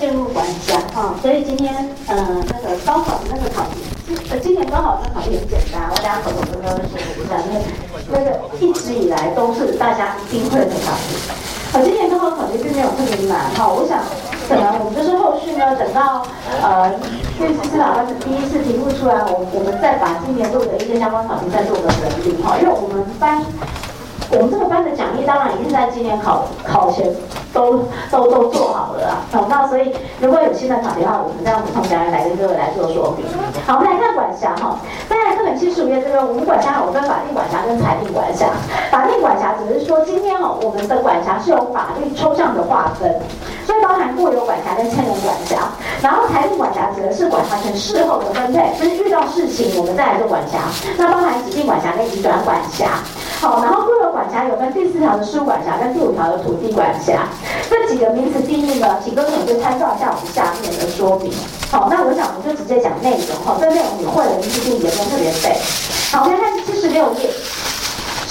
进入管辖哈，所以今天呃那个高考的那个考题，呃今年高考的考题很简单，我大家口头跟各位说一下，那那个一直以来都是大家一定会的考题。好，今年高考考题并没有特别难哈，我想可能我们就是后续呢，等到呃律师司法班的第一次题目出来，我我们再把今年度的一些相关考题再做个整理哈，因为我们班。我们这个班的奖励当然也是在今年考考前都都都做好了啊。好，那所以如果有新的考题的话，我们这样子从奖励来跟各位来做说明。好，我们来看管辖哈。在课本七十五页这边，我们管辖有分法定管辖跟裁定管辖。法定管辖只是说今天哦，我们的管辖是有法律抽象的划分，所以包含固有管辖跟牵连管辖。然后裁定管辖指的是管辖权事后的分配，就是遇到事情我们再来做管辖。那包含指定管辖跟移转管辖。好，然后固有管辖有分第四条的事务管辖跟第五条的土地管辖，这几个名词定义呢，请各位同学参照一下我们下面的说明。好，那我想我们就直接讲内容哈，这内容你会了，你一定也不用特别背。好，我们来看七十六页，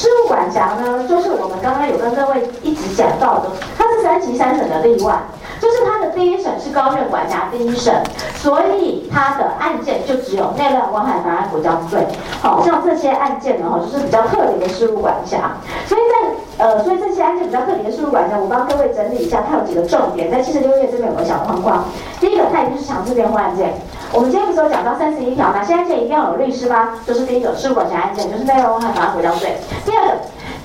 事务管辖呢，就是我们刚刚有跟各位一直讲到的，它是三级三审的例外。就是它的第一审是高院管辖。第一审，所以它的案件就只有内乱、危害妨碍国家罪。好像这些案件呢，哈，就是比较特别的事务管辖。所以在呃，所以这些案件比较特别的事务管辖，我帮各位整理一下，它有几个重点，在七十六页这边有个小框框。第一个，它一定是强制辩护案件。我们今天不是有讲到三十一条，哪些案件一定要有律师吗？就是第一个事务管辖案件，就是内乱、危害妨碍国家罪。第第二个，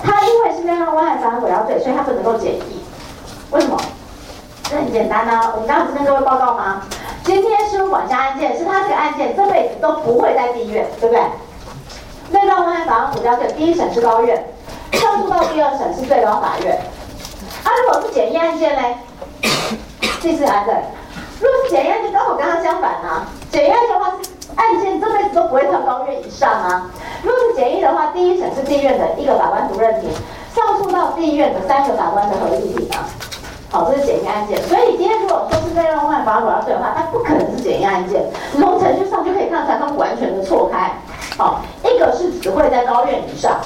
他因为是内乱、危害妨碍国家罪，所以他不能够简易。为什么？这很简单啊，我们刚刚不是跟各位报告吗？今天是管辖案件是他这个案件这辈子都不会在地院，对不对？内乱危害法案国家罪第一审是高院，上诉到第二审是最高法院。啊，如果是简易案件呢？第四案件，如果是简易案件，刚好跟他相反啊。简易案件的话是案件这辈子都不会到高院以上啊。如果是简易的话，第一审是地院的一个法官独任庭，上诉到地院的三个法官的合议庭啊。好，这是简易案件，所以今天如果说是在让万法我要对的话，它不可能是简易案件。你从程序上就可以看出来，它们完全的错开。好，一个是只会在高院以上。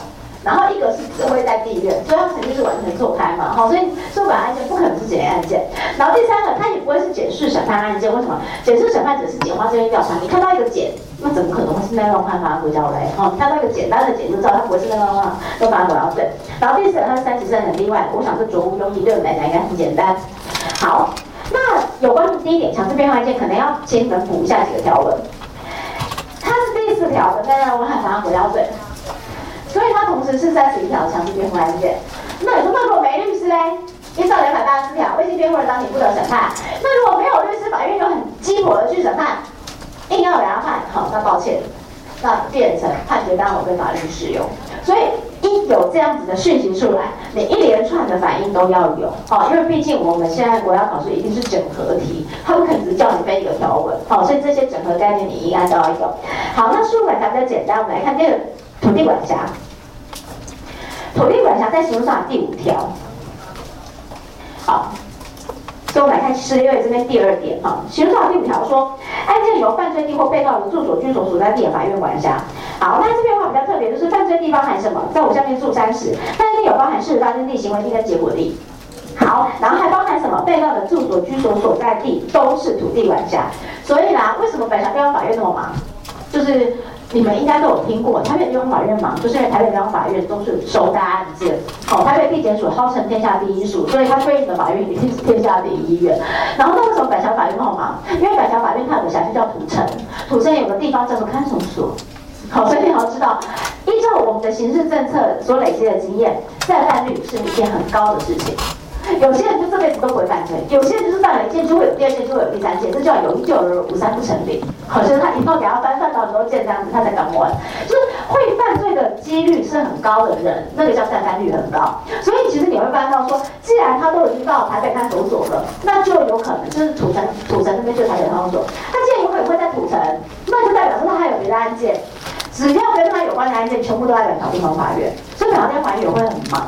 然后一个是只会在地院，所以它肯定是完全错开嘛，好，所以诉管案件不可能是检验案件。然后第三个，它也不会是检视审判案件，为什么？检视审判只是简化这边调查，你看到一个检，那怎么可能会是内乱判罚国家罪？好，看到一个简单的检就知道它不会是内乱判都罚国家罪。然后第四个，它是三级三审例外，我想这绝无庸议，对我们来讲应该很简单。好，那有关第一点强制辩护案件，可能要先们补一下几个条文。它是第四条的内乱危害国家罪。所以它同时是三十一条强制辩护案件。那你说，那如果没律师嘞？依照两百八十四条，未经辩护人当庭不得审判。那如果没有律师，法院就很鸡婆的去审判，硬要给他判，好，那抱歉，那变成判决刚好被法律适用。所以一有这样子的讯息出来，你一连串的反应都要有，好，因为毕竟我们现在国家考试一定是整合题，他不可能只叫你背一个条文，好，所以这些整合概念你应该都要有。好，那书本比较简单，我们来看第二。土地管辖，土地管辖在刑法第五条。好，所以我们来看十六页这边第二点哈，刑法第五条说，案件由犯罪地或被告的住所、居所所在地的法院管辖。好，那这边的话比较特别，就是犯罪地包含什么？在我下面住三十，犯罪地有包含事实发生地、行为地跟结果地。好，然后还包含什么？被告的住所、居所所在地都是土地管辖。所以啦，为什么本辖地方法院那么忙？就是。你们应该都有听过，台北地方法院嘛，就是因为台北地方法院都是收大案件，好，台北地检署号称天下第一署，所以它对应的法院一定是天下第一医院。然后那为什么板桥法院那么忙？因为板桥法院它有个辖区叫土城，土城有个地方叫做看守所，好，所以你要知道，依照我们的刑事政策所累积的经验，再犯率是一件很高的事情。有些人就这辈子都不会犯罪，有些人就是犯了一件就会有第二件，就会有第三件，这叫有一就有二，无三不成立。好像他以后给他翻翻到很多件这样子，他才敢完。就是会犯罪的几率是很高的人，那个叫再犯率很高。所以其实你会发现到说，既然他都已经到台北看守所了，那就有可能就是土城土城那边就台北看守所。他既然有可能会在土城，那就代表说他还有别的案件，只要跟他有关的案件，全部都在板桥地方法院，所以板桥地方法院也会很忙。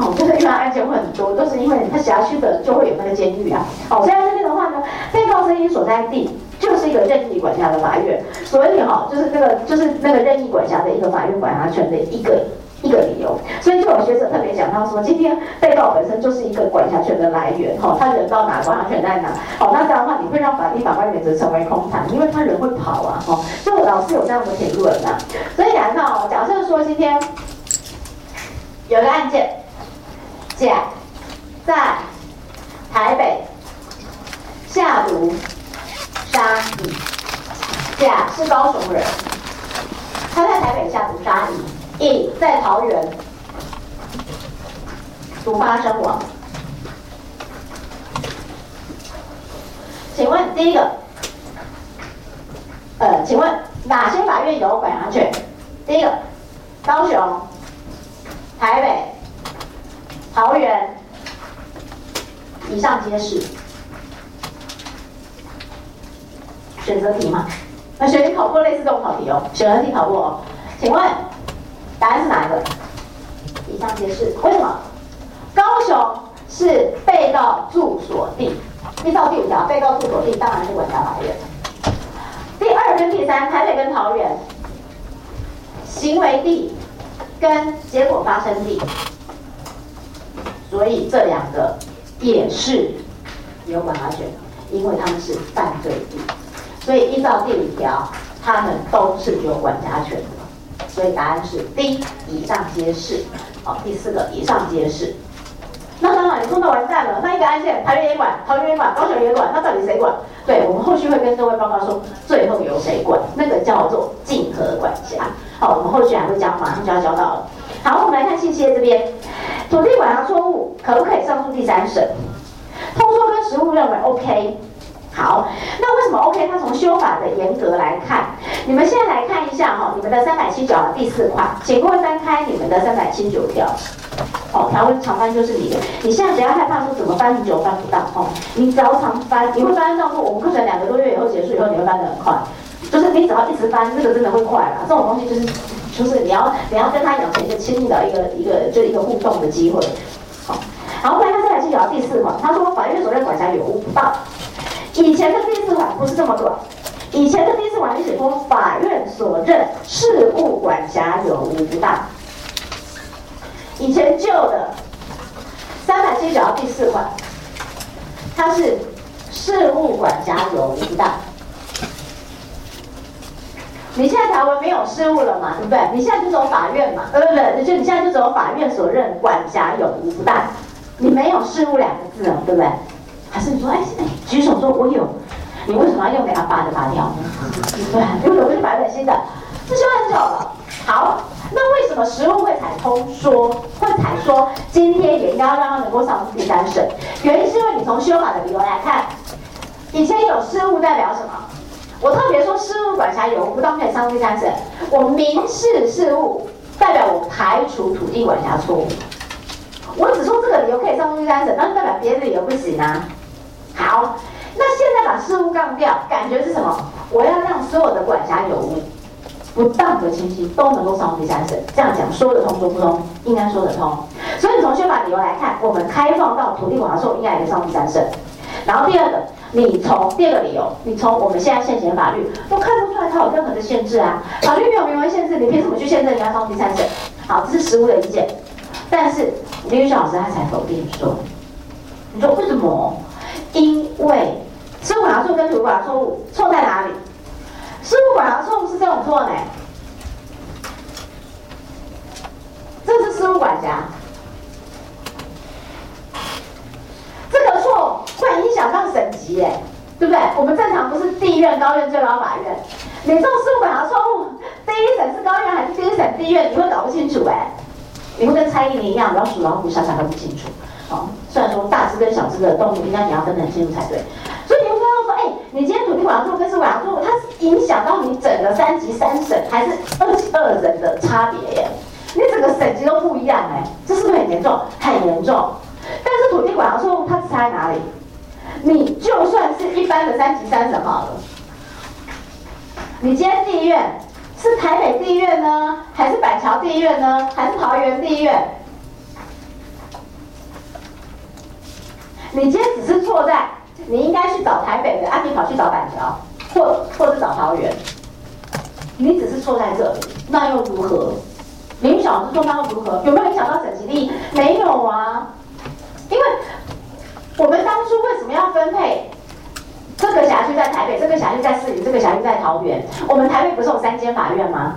哦，就是一般案件会很多，都是因为它辖区的就会有那个监狱啊。哦，所以这边的话呢，被告声音所在地就是一个任意管辖的法院，所以哈，就是那个就是那个任意管辖的一个法院管辖权的一个一个理由，所以就有学者特别讲到说，今天被告本身就是一个管辖权的来源，哈，他人到哪，管辖权在哪，好，那这样的话，你会让法律法官原则成为空谈，因为他人会跑啊，哈，就老师有这样的评论呐，所以来看哦，假设说今天有个案件，甲在台北下毒杀乙，甲是高雄人，他在台北下毒杀乙。乙在桃园毒发身亡，请问第一个，呃，请问哪些法院有管辖权？第一个，高雄、台北、桃园，以上皆是。选择题嘛，那选择题考过类似这种考题哦，选择题考过哦，请问？答案是哪一个？以上皆是。为什么？高雄是被告住所地，依照第五条，被告住所地当然是管辖法院。第二跟第三，台北跟桃园，行为地跟结果发生地，所以这两个也是有管辖权，因为他们是犯罪地，所以依照第五条，他们都是有管辖权的。所以答案是 D，以上皆是。好，第四个以上皆是。那当然，你说那完蛋了，那一个案件，台北也管，桃园也管，高雄也管，那到底谁管？对我们后续会跟各位报告说，最后由谁管？那个叫做竞合管辖。好，我们后续还会讲，马上就要交到了。好，我们来看信息这边，土地管辖错误可不可以上诉第三审？通说跟实务认为 OK。好，那为什么 OK？它从修法的严格来看，你们现在来看一下哈，你们的三百七九第四款，请各位翻开你们的三百七九条。哦，条文长翻就是你的，你现在不要害怕说怎么翻你久翻不到哦，你只要常翻，你会发现到说我们课程两个多月以后结束以后，你会翻得很快，就是你只要一直翻，这个真的会快啦。这种东西就是就是你要你要跟他养成一个亲密的一个一个就一个互动的机会。好，好，我们来看三百七九条第四款，他说法院所认管辖有无不当。以前的第四款不是这么短，以前的第四款你写说法院所认事务管辖有无不当。以前旧的三百七十九条第四款，它是事务管辖有无不当。你现在条文没有事务了嘛，对不对？你现在就走法院嘛，对不对？就你现在就走法院所认管辖有无不，你没有事务两个字哦，对不对？还是你说，哎哎，举手说我有，你为什么要用给他发的发条呢？对，因为我是版本新的，这修很久了。好，那为什么实物会采通说，会采说今天也应该要让他能够上第三审？原因是因为你从修法的理由来看，以前有事物代表什么？我特别说事物管辖有不当可以上第三审，我民事事务代表我排除土地管辖错误。我只说这个理由可以上第三审，那代表别的理由不行啊。好，那现在把事物杠掉，感觉是什么？我要让所有的管辖有误不当的情形都能够上第三审，这样讲说得通说不通？应该说得通。所以从宪法理由来看，我们开放到土地管辖错误应该也上第三审。然后第二个，你从第二个理由，你从我们现在现行法律都看不出来它有任何的限制啊，法律没有明文限制，你凭什么去限制人家上第三审？好，这是实务的意见。但是林玉老师他才否定说，你说为什么？因为事务管辖错跟土地管辖错误错在哪里？事务管辖错误是这种错呢？这是事务管辖，这个错会影响到省级耶，对不对？我们正常不是地院、高院、最高法院，你这种事务管辖错误，第一审是高院还是第一审地院，你会搞不清楚哎，你会跟蔡依林一样，老鼠老虎傻傻都不清楚。好，虽然说大只跟小只的动物，应该你要分得很清楚才对。所以你会看到，你今天土地管辖错跟是管辖错，它是影响到你整个三级三省还是二级二人的差别耶？你整个省级都不一样哎，这是不是很严重？很严重。但是土地管辖错误它差在哪里？你就算是一般的三级三省好了，你今天地院是台北地院呢，还是板桥地院呢，还是桃园地院？你今天只是错在，你应该去找台北的，啊，你跑去找板桥，或或者找桃园，你只是错在这里，那又如何？林小雄老师状况如何？有没有影响到省级利益？没有啊，因为我们当初为什么要分配这个辖区在台北，这个辖区在市里，这个辖区在桃园？我们台北不是有三间法院吗？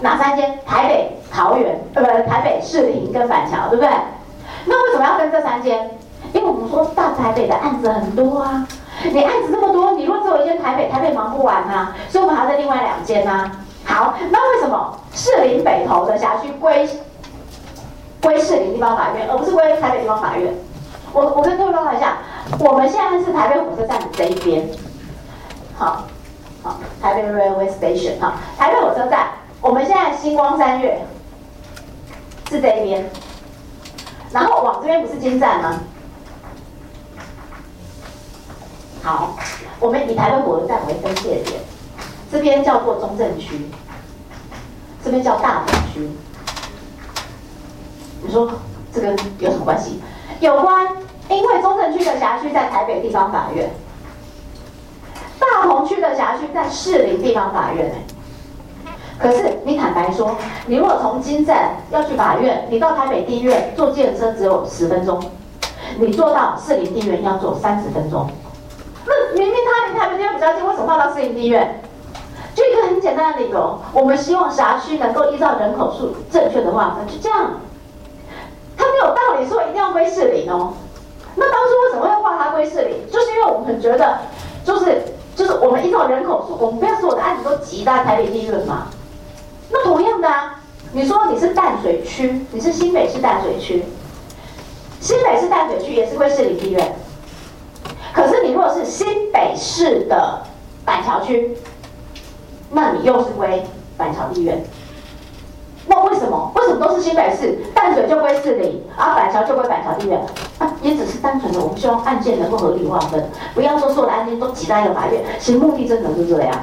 哪三间？台北、桃园，呃，不，台北市林跟板桥，对不对？那为什么要分这三间？因为我们说大台北的案子很多啊，你案子那么多，你如果只有一间台北，台北忙不完啊，所以我们还要在另外两间啊。好，那为什么士林北投的辖区归归士林地方法院，而不是归台北地方法院？我我跟各位报告一下，我们现在是台北火车站的这一边，好，好，台北 Railway Station，好，台北火车站，我们现在星光三月是这一边，然后往这边不是金站吗？好，我们以台北火车站为分界点，这边叫做中正区，这边叫大同区。你说这个有什么关系？有关，因为中正区的辖区在台北地方法院，大同区的辖区在士林地方法院。可是你坦白说，你如果从金站要去法院，你到台北地院坐计程车只有十分钟，你坐到士林地院要坐三十分钟。那明明他离台北地院比较近，为什么放到士林地院？就一个很简单的理由，我们希望辖区能够依照人口数正确的划分，就这样。他没有道理说一定要归市里哦。那当初为什么会划它归市里？就是因为我们觉得，就是就是我们依照人口数，我们不要所有的案子都挤在台北地院嘛。那同样的啊，你说你是淡水区，你是新北市淡水区，新北市淡水区也是归士林地院。可是你如果是新北市的板桥区，那你又是归板桥地院。那为什么？为什么都是新北市？淡水就归市里，而板桥就归板桥地院？那，也只是单纯的，我们希望案件能够合理划分，不要说所有的案件都挤在一个法院。其实目的真的是这样。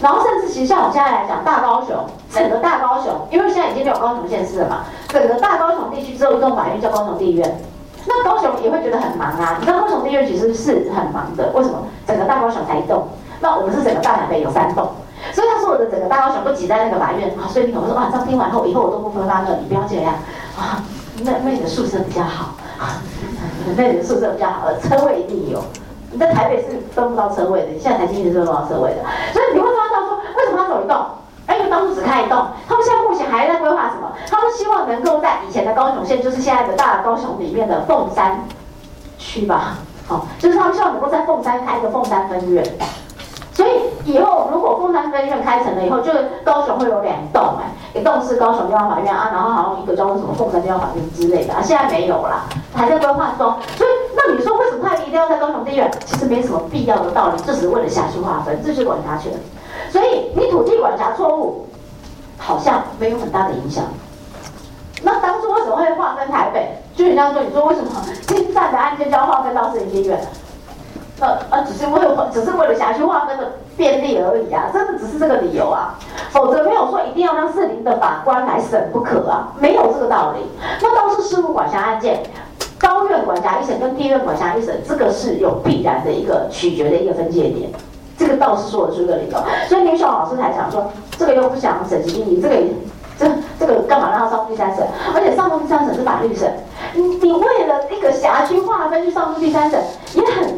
然后甚至其实像我们现在来讲，大高雄，整个大高雄，因为现在已经没有高雄县市了嘛，整个大高雄地区只有一栋法院叫高雄地院。那高雄也会觉得很忙啊，你知道高雄地院其实是很忙的，为什么？整个大高雄才一栋，那我们是整个大台北有三栋。所以他说我的整个大高雄都挤在那个法院啊，所以你可能说晚上听完后，以后我都不分发那，你不要这样啊。那那你的宿舍比较好啊，那你的宿舍比较好，车位一定有。你在台北是分不到车位的，你现在台积电是分不到车位的。所以你会发到说，为什么他走一栋？当初只开一栋。他们现在目前还在规划什么？他们希望能够在以前的高雄县，就是现在的大高雄里面的凤山区吧，好，就是他们希望能够在凤山开一个凤山分院。所以以后如果凤山分院开成了以后，就是高雄会有两栋哎，一栋是高雄地方法院啊，然后好像一个叫做什么凤山地方法院之类的啊，现在没有啦，还在规划中。所以那你说为什么他一定要在高雄地院？其实没什么必要的道理，这只是为了辖区划分，这是管辖权。所以你土地管辖错误，好像没有很大的影响。那当初为什么会划分台北？就人家说，你说为什么新站的案件就要划分到市林地院？呃呃，只是为了只是为了辖区划分的便利而已啊，真的只是这个理由啊，否则没有说一定要让市林的法官来审不可啊，没有这个道理。那都是事务管辖案件，高院管辖一审跟地院管辖一审，这个是有必然的一个取决的一个分界点，这个倒是说得出一个理由。所以林晓老师才讲说，这个又不想审级第一，这个这这个干嘛让他上第三审？而且上第三审是法律审，你你为了一个辖区划分去上第三审，也很。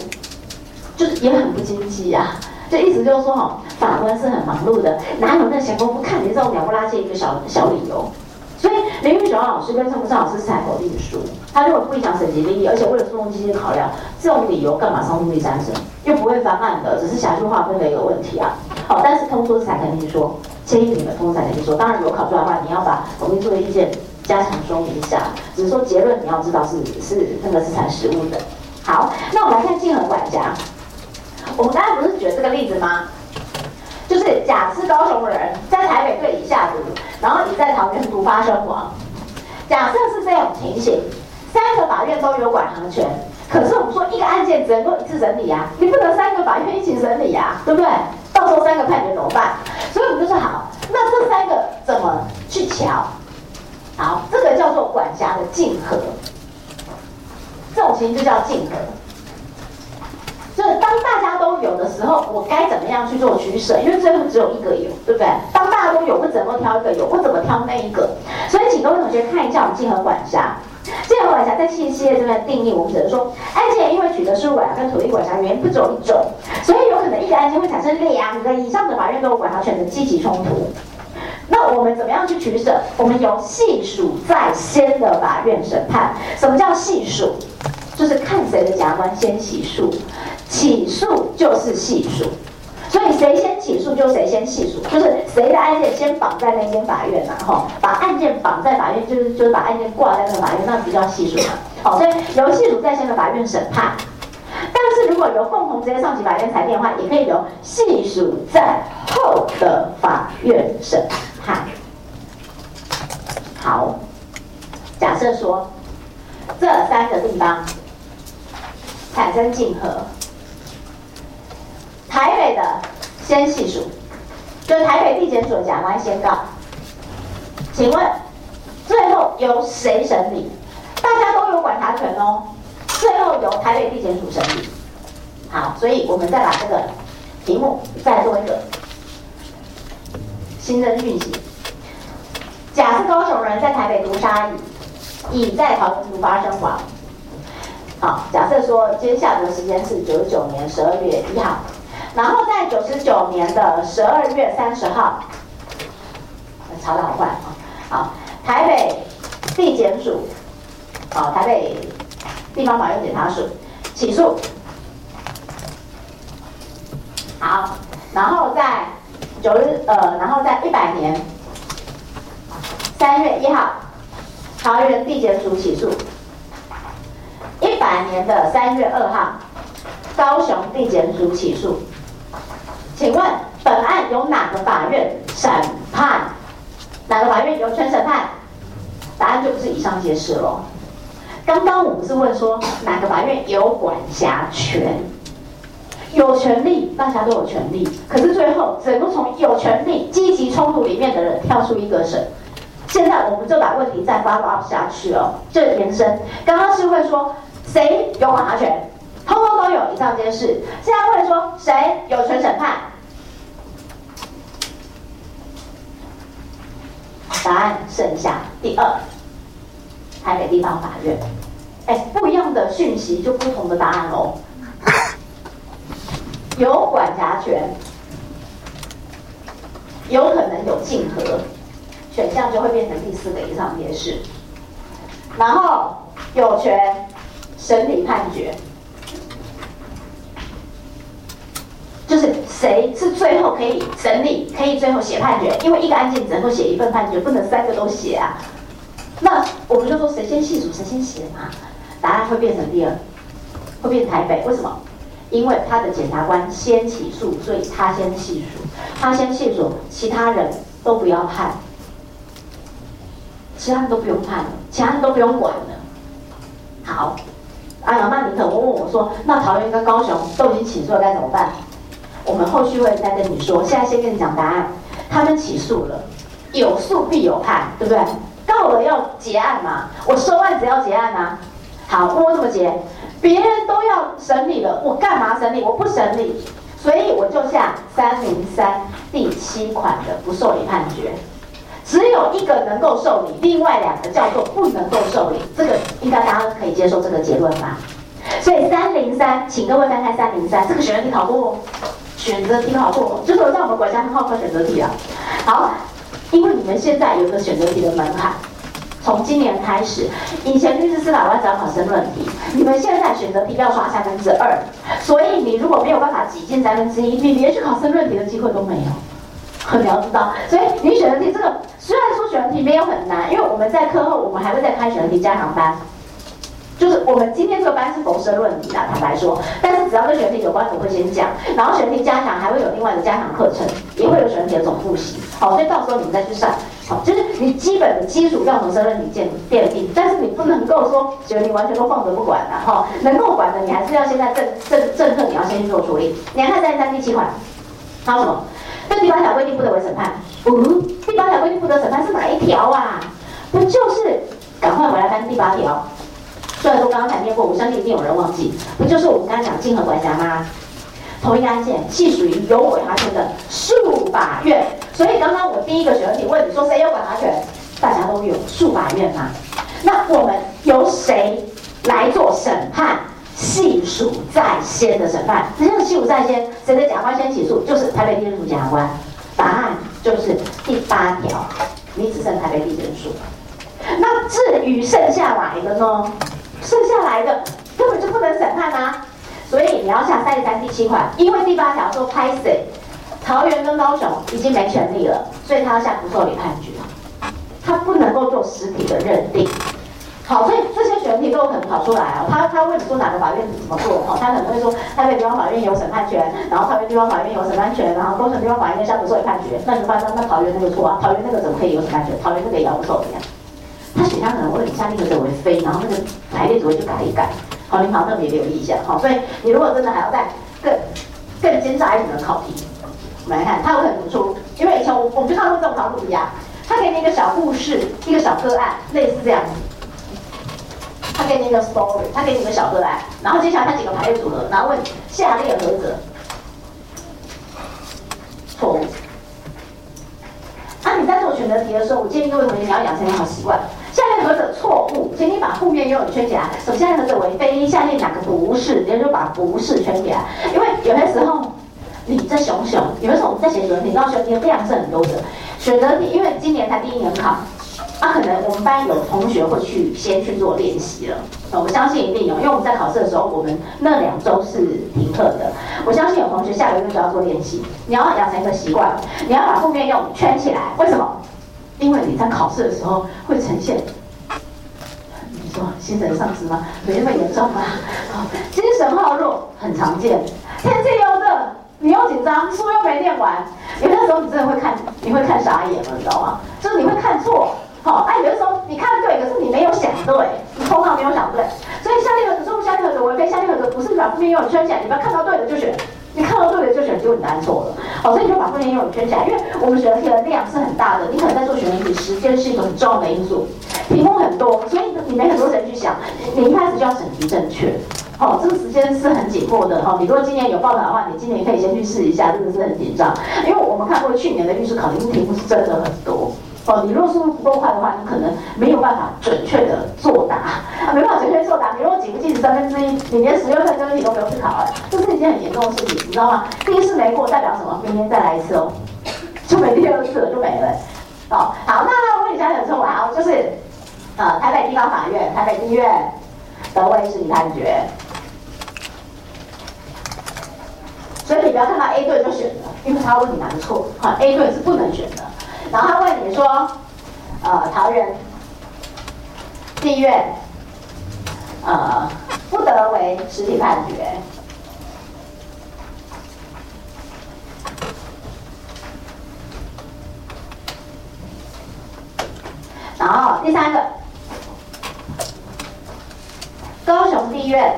就是也很不经济呀，就意思就是说哈，法官是很忙碌的，哪有那闲工夫看你这种鸟不拉几一个小小理由？所以林玉雄老师跟陈木胜老师是采否定书，他如果不影响审级利益，而且为了诉讼基金考量，这种理由干嘛上诉第三审？又不会翻案的，只是辖区划分的一个问题啊。好，但是通说是采肯定说，建议你们通说采肯定说，当然如果考出来的话，你要把否定书的意见加强说明一下，只是说结论你要知道是是那个是采实物的。好，那我们来看竞合管辖。我们刚才不是举了这个例子吗？就是甲是高雄的人，在台北对乙下毒，然后乙在桃园毒发身亡。假设是这种情形，三个法院都有管辖权，可是我们说一个案件只能够一次审理啊，你不能三个法院一起审理啊，对不对？到时候三个判决怎么办？所以我们就说好，那这三个怎么去调？好，这个叫做管辖的竞合，这种情形就叫竞合。当大家都有的时候，我该怎么样去做取舍？因为最后只有一个有，对不对？当大家都有，我怎么挑一个有？我怎么挑那一个？所以请各位同学看一下我们竞合管辖。竞合管辖在信息业这边定义，我们只能说，案件因为取得事务管辖跟土地管辖原因不只有一种，所以有可能一个案件会产生两个以上的法院都有管辖权的积极冲突。那我们怎么样去取舍？我们由细数在先的法院审判。什么叫细数？就是看谁的甲官先起诉，起诉就是细数。所以谁先起诉就谁先细数，就是谁的案件先绑在那间法院呐，哈，把案件绑在法院，就是就是把案件挂在那个法院，那比较细数嘛。好，所以由细数在先的法院审判。但是如果由共同直接上级法院裁定的话，也可以由细数在后的法院审判。好，假设说这三个地方产生竞合。台北的先细数，就台北地检署甲官先告。请问，最后由谁审理？大家都有管辖权哦。最后由台北地检署审理。好，所以我们再把这个题目再做一个新增讯息。甲是高雄人，在台北毒杀乙，乙在桃园毒发生亡。好，假设说今天下午的时间是九九年十二月一号。然后在九十九年的十二月三十号，查的好快啊！好，台北地检署，好，台北地方法院检察署起诉。好，然后在九日呃，然后在一百年三月一号，桃园地检署起诉。一百年的三月二号，高雄地检署起诉。请问本案由哪个法院审判？哪个法院有权审判？答案就不是以上皆是了。刚刚我们是问说哪个法院有管辖权？有权利，大家都有权利。可是最后，整个从有权利积极冲突里面的人跳出一个审。现在我们就把问题再发 o 下去哦，就延伸。刚刚是问说谁有管辖权？通通都有以上皆是。现在问说谁有权审判？答案剩下第二，台北地方法院。哎，不一样的讯息就不同的答案喽。有管辖权，有可能有竞合，选项就会变成第四个以上皆是。然后有权审理判决。就是谁是最后可以审理，可以最后写判决，因为一个案件只能够写一份判决，不能三个都写啊。那我们就说谁先细数，谁先写嘛。答案会变成第二，会变台北。为什么？因为他的检察官先起诉，所以他先细数，他先细数，其他人都不要判，其他人都不用判了，其他人都不用管了。好，哎呀，那你可能问我说，那桃园跟高雄都已经起诉了，该怎么办？我们后续会再跟你说，现在先跟你讲答案。他们起诉了，有诉必有判，对不对？告了要结案嘛，我收案子要结案呐。好，我怎么结？别人都要审理了，我干嘛审理？我不审理，所以我就下三零三第七款的不受理判决。只有一个能够受理，另外两个叫做不能够受理。这个应该大家可以接受这个结论吧？所以三零三，请各位翻开三零三，这个选择题考过。选择题好过，就是我在我们国家很好考选择题啊。好，因为你们现在有个选择题的门槛，从今年开始，以前律师司法官只要考申论题，你们现在选择题要刷三分之二，所以你如果没有办法挤进三分之一，你连去考申论题的机会都没有。你要知道，所以你选择题这个虽然说选择题没有很难，因为我们在课后我们还会再开选择题加强班。我们今天这个班是否申论题啦，坦白说，但是只要跟选题有关，我会先讲，然后选题加强还会有另外的加强课程，也会有选题的总复习，好，所以到时候你们再去上，好，就是你基本的基础要从申论题建奠定，但是你不能够说选题完全都放着不管的，哈，能够管的你还是要现在政政政策你要先去做处理。你看三三第七款，还有什么？这第八条规定不得为审判，嗯，第八条规定不得审判是哪一条啊？不就是赶快回来翻第八条。虽然说刚刚才念过，我相信一定有人忘记，不就是我们刚刚讲竞合管辖吗？同一个案件系属于有管辖权的数法院，所以刚刚我第一个选择题问你说谁有管辖权，大家都有。诉法院吗？那我们由谁来做审判？细数在先的审判，只要细数在先，谁的检察官先起诉，就是台北地检署检察官。答案就是第八条，你只剩台北地检署。那至于剩下来的呢？剩下来的根本就不能审判啊！所以你要下三十三第七款，因为第八条说拍谁，桃园跟高雄已经没权利了，所以他要下不受理判决，他不能够做实体的认定。好，所以这些选题都有可能跑出来啊。他他问你说哪个法院怎么做？哈，他可能会说台北地方法院有审判权，然后桃园地方法院有审判权，然后高雄地方法院下不受理判决。那你发现那桃园那个错啊？桃园那个怎么可以有审判权？桃园那个也要不受理啊？他选项可能问你下那个者为非，然后那个排列组合就改一改。好，你好特别留意一下。好，所以你如果真的还要再更更精扎一点的考题，我们来看，他有可能出，因为以前我我们就看过这种考古题啊，他给你一个小故事，一个小个案，类似这样子。他给你一个 story，他给你一个小个案，然后接下来他几个排列组合，然后问下列何者错误。那你在做选择题的时候，我建议各位同学你要养成一个好习惯，下列何者错误，请你把负面用语圈起来。首先，下列何者为非，下列哪个不是，你就把不是圈起来。因为有些时候你在熊熊，有的时候我们在写选择题，知道选择题量是很多的。选择题因为今年才第一年考。那可能我们班有同学会去先去做练习了，我相信一定有，因为我们在考试的时候，我们那两周是停课的。我相信有同学下个月就要做练习。你要养成一个习惯，你要把负面用圈起来。为什么？因为你在考试的时候会呈现，你说精神丧失吗？没那么严重吗？精神耗弱很常见。天气又热，你又紧张，书又没念完，有的时候你真的会看，你会看傻眼了，你知道吗？就是你会看错。好，哎，有的时候你看对，可是你没有想对，你头脑没有想对，所以下列何者错误，下列何者违非，下列何者不是把负面用圈起来，你不要看到对的就选，你看到对的就选，结果你答案错了。好，所以你就把负面用语圈起来，因为我们选择题的量是很大的，你可能在做选择题，时间是一个很重要的因素，题目很多，所以你没很多时间去想，你一开始就要审题正确。好，这个时间是很紧迫的哈。你如果今年有报考的话，你今年可以先去试一下，真的是很紧张，因为我们看过去年的律师考，题目是真的很多。哦，你如果速度不够快的话，你可能没有办法准确的作答啊，没办法准确作答。你如果几不记十三分之一，你连十六分之一都不用去考了，这是一件很严重的事情，你知道吗？第一次没过代表什么？明天再来一次哦，就没第二次了，就没了。哦，好，那我问你下一个错误啊，就是呃，台北地方法院、台北地院的位是你判决，所以你不要看到 A 队就选了，因为他问你哪个错，哈，A 队是不能选的。然后他问你说，呃，桃园地院，呃，不得为实体判决。然后第三个，高雄地院，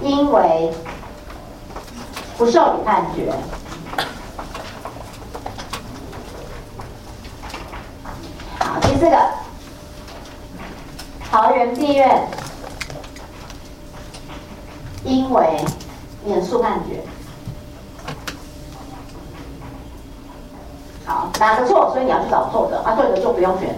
因为不受理判决。第四个，桃园地院因为免诉判决，好，哪个错？所以你要去找错的，啊，对的就不用选。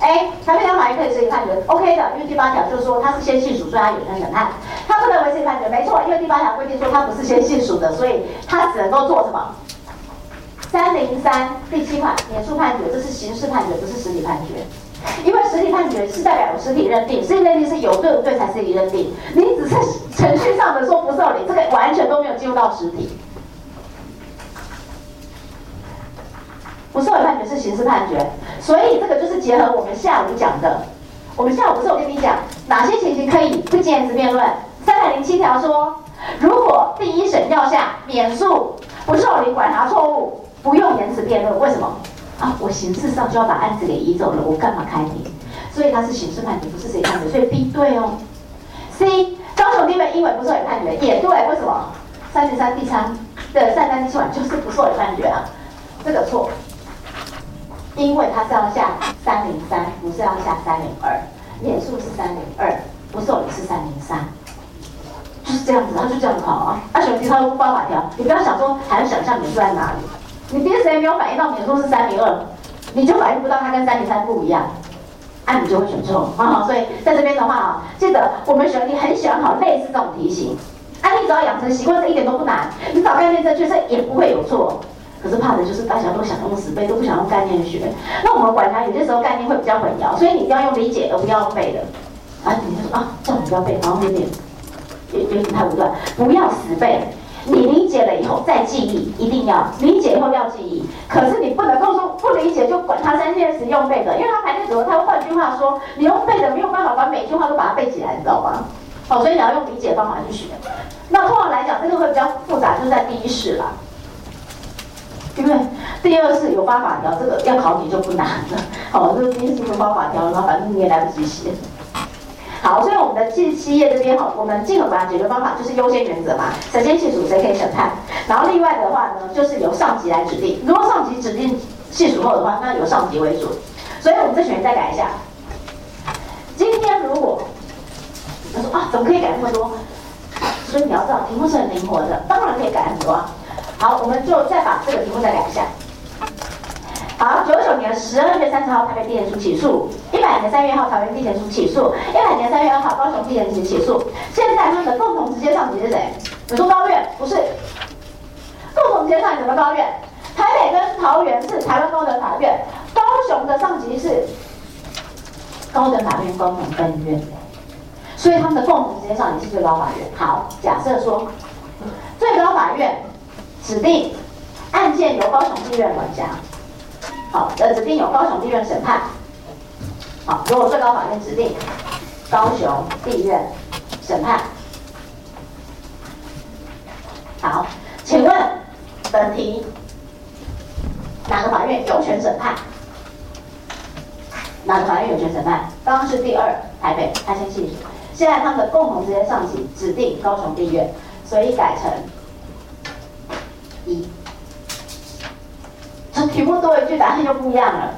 A，台北地方法院可以自己判决，OK 的，因为第八条就是说它是先细数，所以它有权审判，它不能为自己判决，没错，因为第八条规定说它不是先细数的，所以它只能够做什么？三零三第七款免诉判决，这是刑事判决，不是实体判决。因为实体判决是代表实体认定，实体认定是有对不对才实体认定。你只是程序上的说不受理，这个完全都没有进入到实体。不受理判决是刑事判决，所以这个就是结合我们下午讲的。我们下午不是我跟你讲哪些情形可以不坚持辩论？三百零七条说，如果第一审要下免诉不受理管辖错误。不用言辞辩论，为什么？啊，我刑事上就要把案子给移走了，我干嘛开庭？所以它是刑事判决，不是谁判决，所以 B 对哦。C 高雄地院因为不受理判决也对，为什么？三十三第三的三三第七款就是不受理判决啊，这个错，因为它是要下三零三，不是要下三零二，免诉是三零二，不受理是三零三。就是这样子，他就这样考啊。二选题他都不发法条，你不要想说还要想象你住在哪里。你第一时间没有反应到免诉是三零二，你就反应不到它跟三零三不一样，啊，你就会选错 啊。所以在这边的话啊，记得我们选题很喜欢考类似这种题型，啊，你只要养成习惯，这一点都不难，你找概念正确，这也不会有错。可是怕的就是大家都想用死背，都不想用概念学。那我们管它有些时候概念会比较混淆，所以你一定要用理解，而不要用背的。啊，你就说啊，叫你不要背，然后有点有有点太武断，不要死背。你理解了以后再记忆，一定要理解以后要记忆。可是你不能够说不理解就管它三件事用背的，因为它排列组合，它换句话说，你用背的没有办法把每句话都把它背起来，你知道吗？好，所以你要用理解方法去学。那通常来讲，这个会比较复杂，就是在第一式啦。因为第二式有方法条，这个要考你就不难了。好，这个第一式有方法条，然后反正你也来不及写。好，所以我们的第七页这边哈，我们竞合管解决方法就是优先原则嘛，谁先系数谁可以审判。然后另外的话呢，就是由上级来指定。如果上级指定系数后的话，那由上级为主。所以我们这选再改一下。今天如果他说啊，怎么可以改那么多？所以你要知道，题目是很灵活的，当然可以改很多啊。好，我们就再把这个题目再改一下。好，九九年十二月三十号台北地检署起诉，一百年三月号桃园地检署起诉，一百年三月二号高雄地检署起诉。现在他们的共同直接上级是谁？你说高院？不是，共同直接上级什么高院？台北跟桃园是台湾高等法院，高雄的上级是高等法院高雄分院，所以他们的共同直接上级是最高法院。好，假设说最高法院。指定案件由高雄地院管辖，好，呃，指定由高雄地院审判，好，如果最高法院指定高雄地院审判，好，请问本题哪个法院有权审判？哪个法院有权审判？刚刚是第二台北，他先细数，现在他们的共同直接上级指定高雄地院，所以改成。一，这题目多一句，答案就不一样了。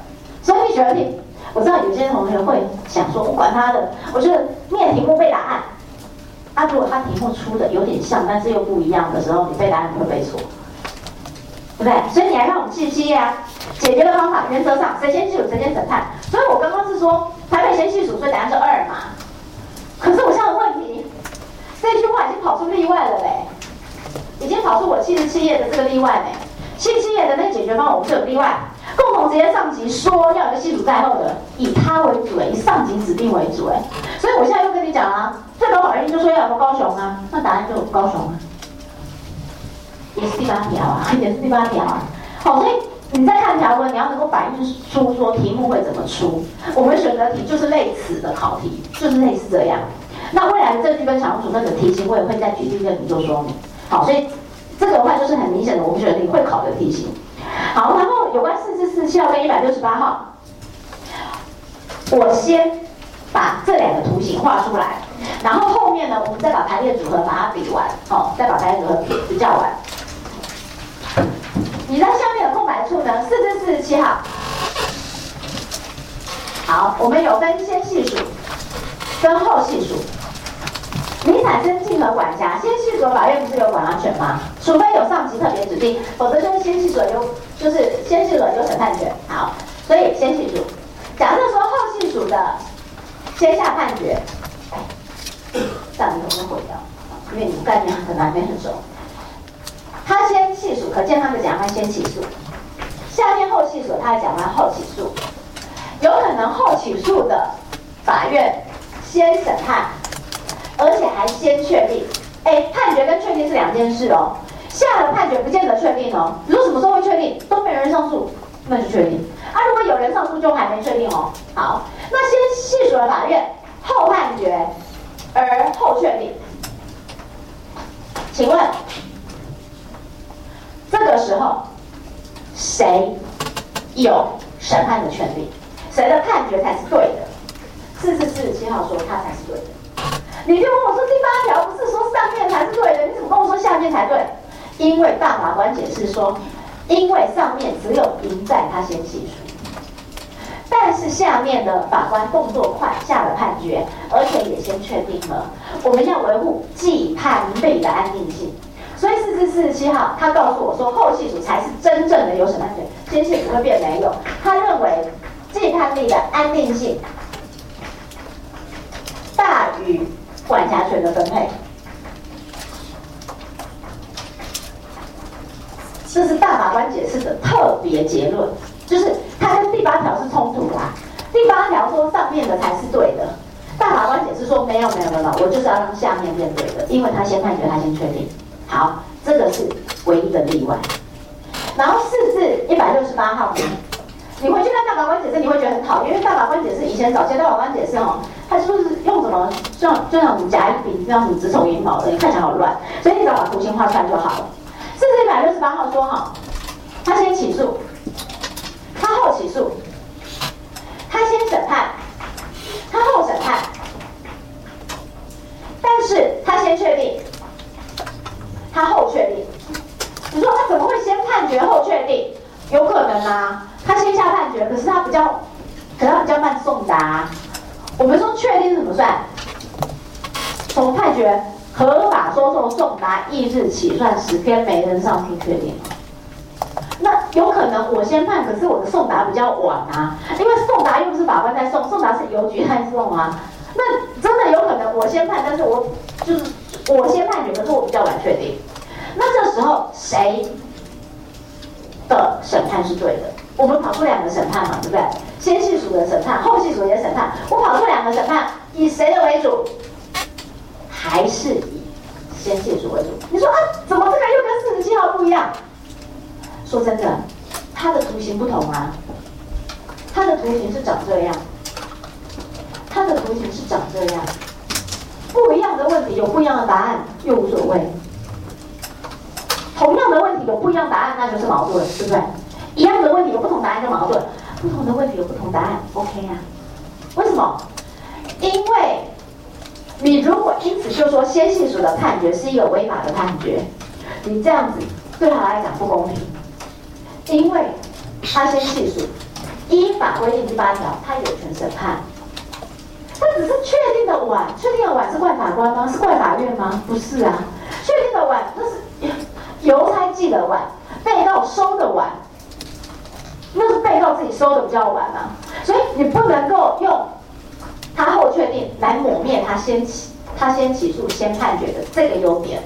所以你选题，我知道有些同学会想说，我管他的，我觉得念题目背答案。啊，如果他题目出的有点像，但是又不一样的时候，你背答案会背错，对不对？所以你还让我们记记啊？解决的方法原则上，谁先细数谁先审判。所以我刚刚是说台北先细数，所以答案是二嘛。可是我现在的问题，这句话已经跑出例外了嘞。已经跑出我七十七页的这个例外没？七十七页的那解决方案，我们是有例外。共同直接上级说要有个系主在后的，以他为主，以上级指定为主哎。所以我现在又跟你讲啊，最高法院就说要有个高雄啊，那答案就高雄啊，也是第八条啊，也是第八条啊。好，所以你在看条文，你要能够反映出说题目会怎么出。我们选择题就是类似的考题，就是类似这样。那未来的证据跟常用主任的题型，我也会再举例跟你做说明。好，所以这个的话就是很明显的，我们选定会考的题型。好，然后有关四四四七号跟一百六十八号，我先把这两个图形画出来，然后后面呢，我们再把排列组合把它比完，哦，再把排列组合比比较完。你在下面的空白处呢，四至四十七号。好，我们有分先系数分后系数。你产生竞合管辖，先细所法院不是有管辖权吗？除非有上级特别指定，否则就是先细所有，就是先细所有审判权。好，所以先细数。假设说后细数的先下判决，这样你可能会掉，因为你们概念可能还没很熟。他先细数，可见他们讲他先起诉，下面后细数他讲完后起诉，有可能后起诉的法院先审判。而且还先确定，哎，判决跟确定是两件事哦。下了判决不见得确定哦。如果什么时候会确定？都没人上诉，那就确定。啊，如果有人上诉，就还没确定哦。好，那先细数了法院后判决，而后确定。请问，这个时候谁有审判的权利？谁的判决才是对的？四四四十七号说他才是对的。你就跟我说第八条不是说上面才是对的，你怎么跟我说下面才对？因为大法官解释说，因为上面只有赢在他先起诉，但是下面的法官动作快，下了判决，而且也先确定了，我们要维护既判内的安定性。所以四至四十七号，他告诉我说后系属才是真正的有审判权，先系属会变没有。他认为既判力的安定性大于管辖权的分配。这是大法官解释的特别结论，就是它跟第八条是冲突啦。第八条说上面的才是对的，大法官解释说没有没有没有，我就是要让下面变对的，因为他先判决，他先确定。好，这个是唯一的例外。然后四至一百六十八号，你回去看大法官解释，你会觉得很讨厌，因为大法官解释以前早些大法官解释哦，他是不是用什么像就像我们甲乙丙这样子直从阴毛的，看起来好乱，所以你只要把图形画出来就好了。四至一百六十八号说哈，他先起诉，他后起诉，他先审判，他后审判，但是他先确定，他后确定。你说他怎么会先判决后确定？有可能啊，他先下判决，可是他比较，可能比较慢送达。我们说确定怎么算？从判决合法收受送达翌日起算十天，没人上庭确定。那有可能我先判，可是我的送达比较晚啊，因为送达又不是法官在送，送达是邮局在送啊。那真的有可能我先判，但是我就是我先判决，可是我比较晚确定。那这时候谁的审判是对的？我们跑出两个审判嘛，对不对？先系数的审判，后系数也审判。我跑出两个审判，以谁的为主？还是以先系数为主？你说啊，怎么这个又跟四十七号不一样？说真的，它的图形不同啊。它的图形是长这样，它的图形是长这样，不一样的问题有不一样的答案，又无所谓。同样的问题有不一样答案，那就是矛盾，对不对？一样的问题有不同答案就矛盾，不同的问题有不同答案，OK 啊？为什么？因为你如果因此就说先系数的判决是一个违法的判决，你这样子对他来讲不公平，因为他先系数，依法规定第八条，他有权审判，他只是确定的晚，确定的晚是怪法官吗？是怪法院吗？不是啊，邮差寄的晚，被告收的晚，那是被告自己收的比较晚啊，所以你不能够用他后确定来抹灭他先起他先起诉先判决的这个优点，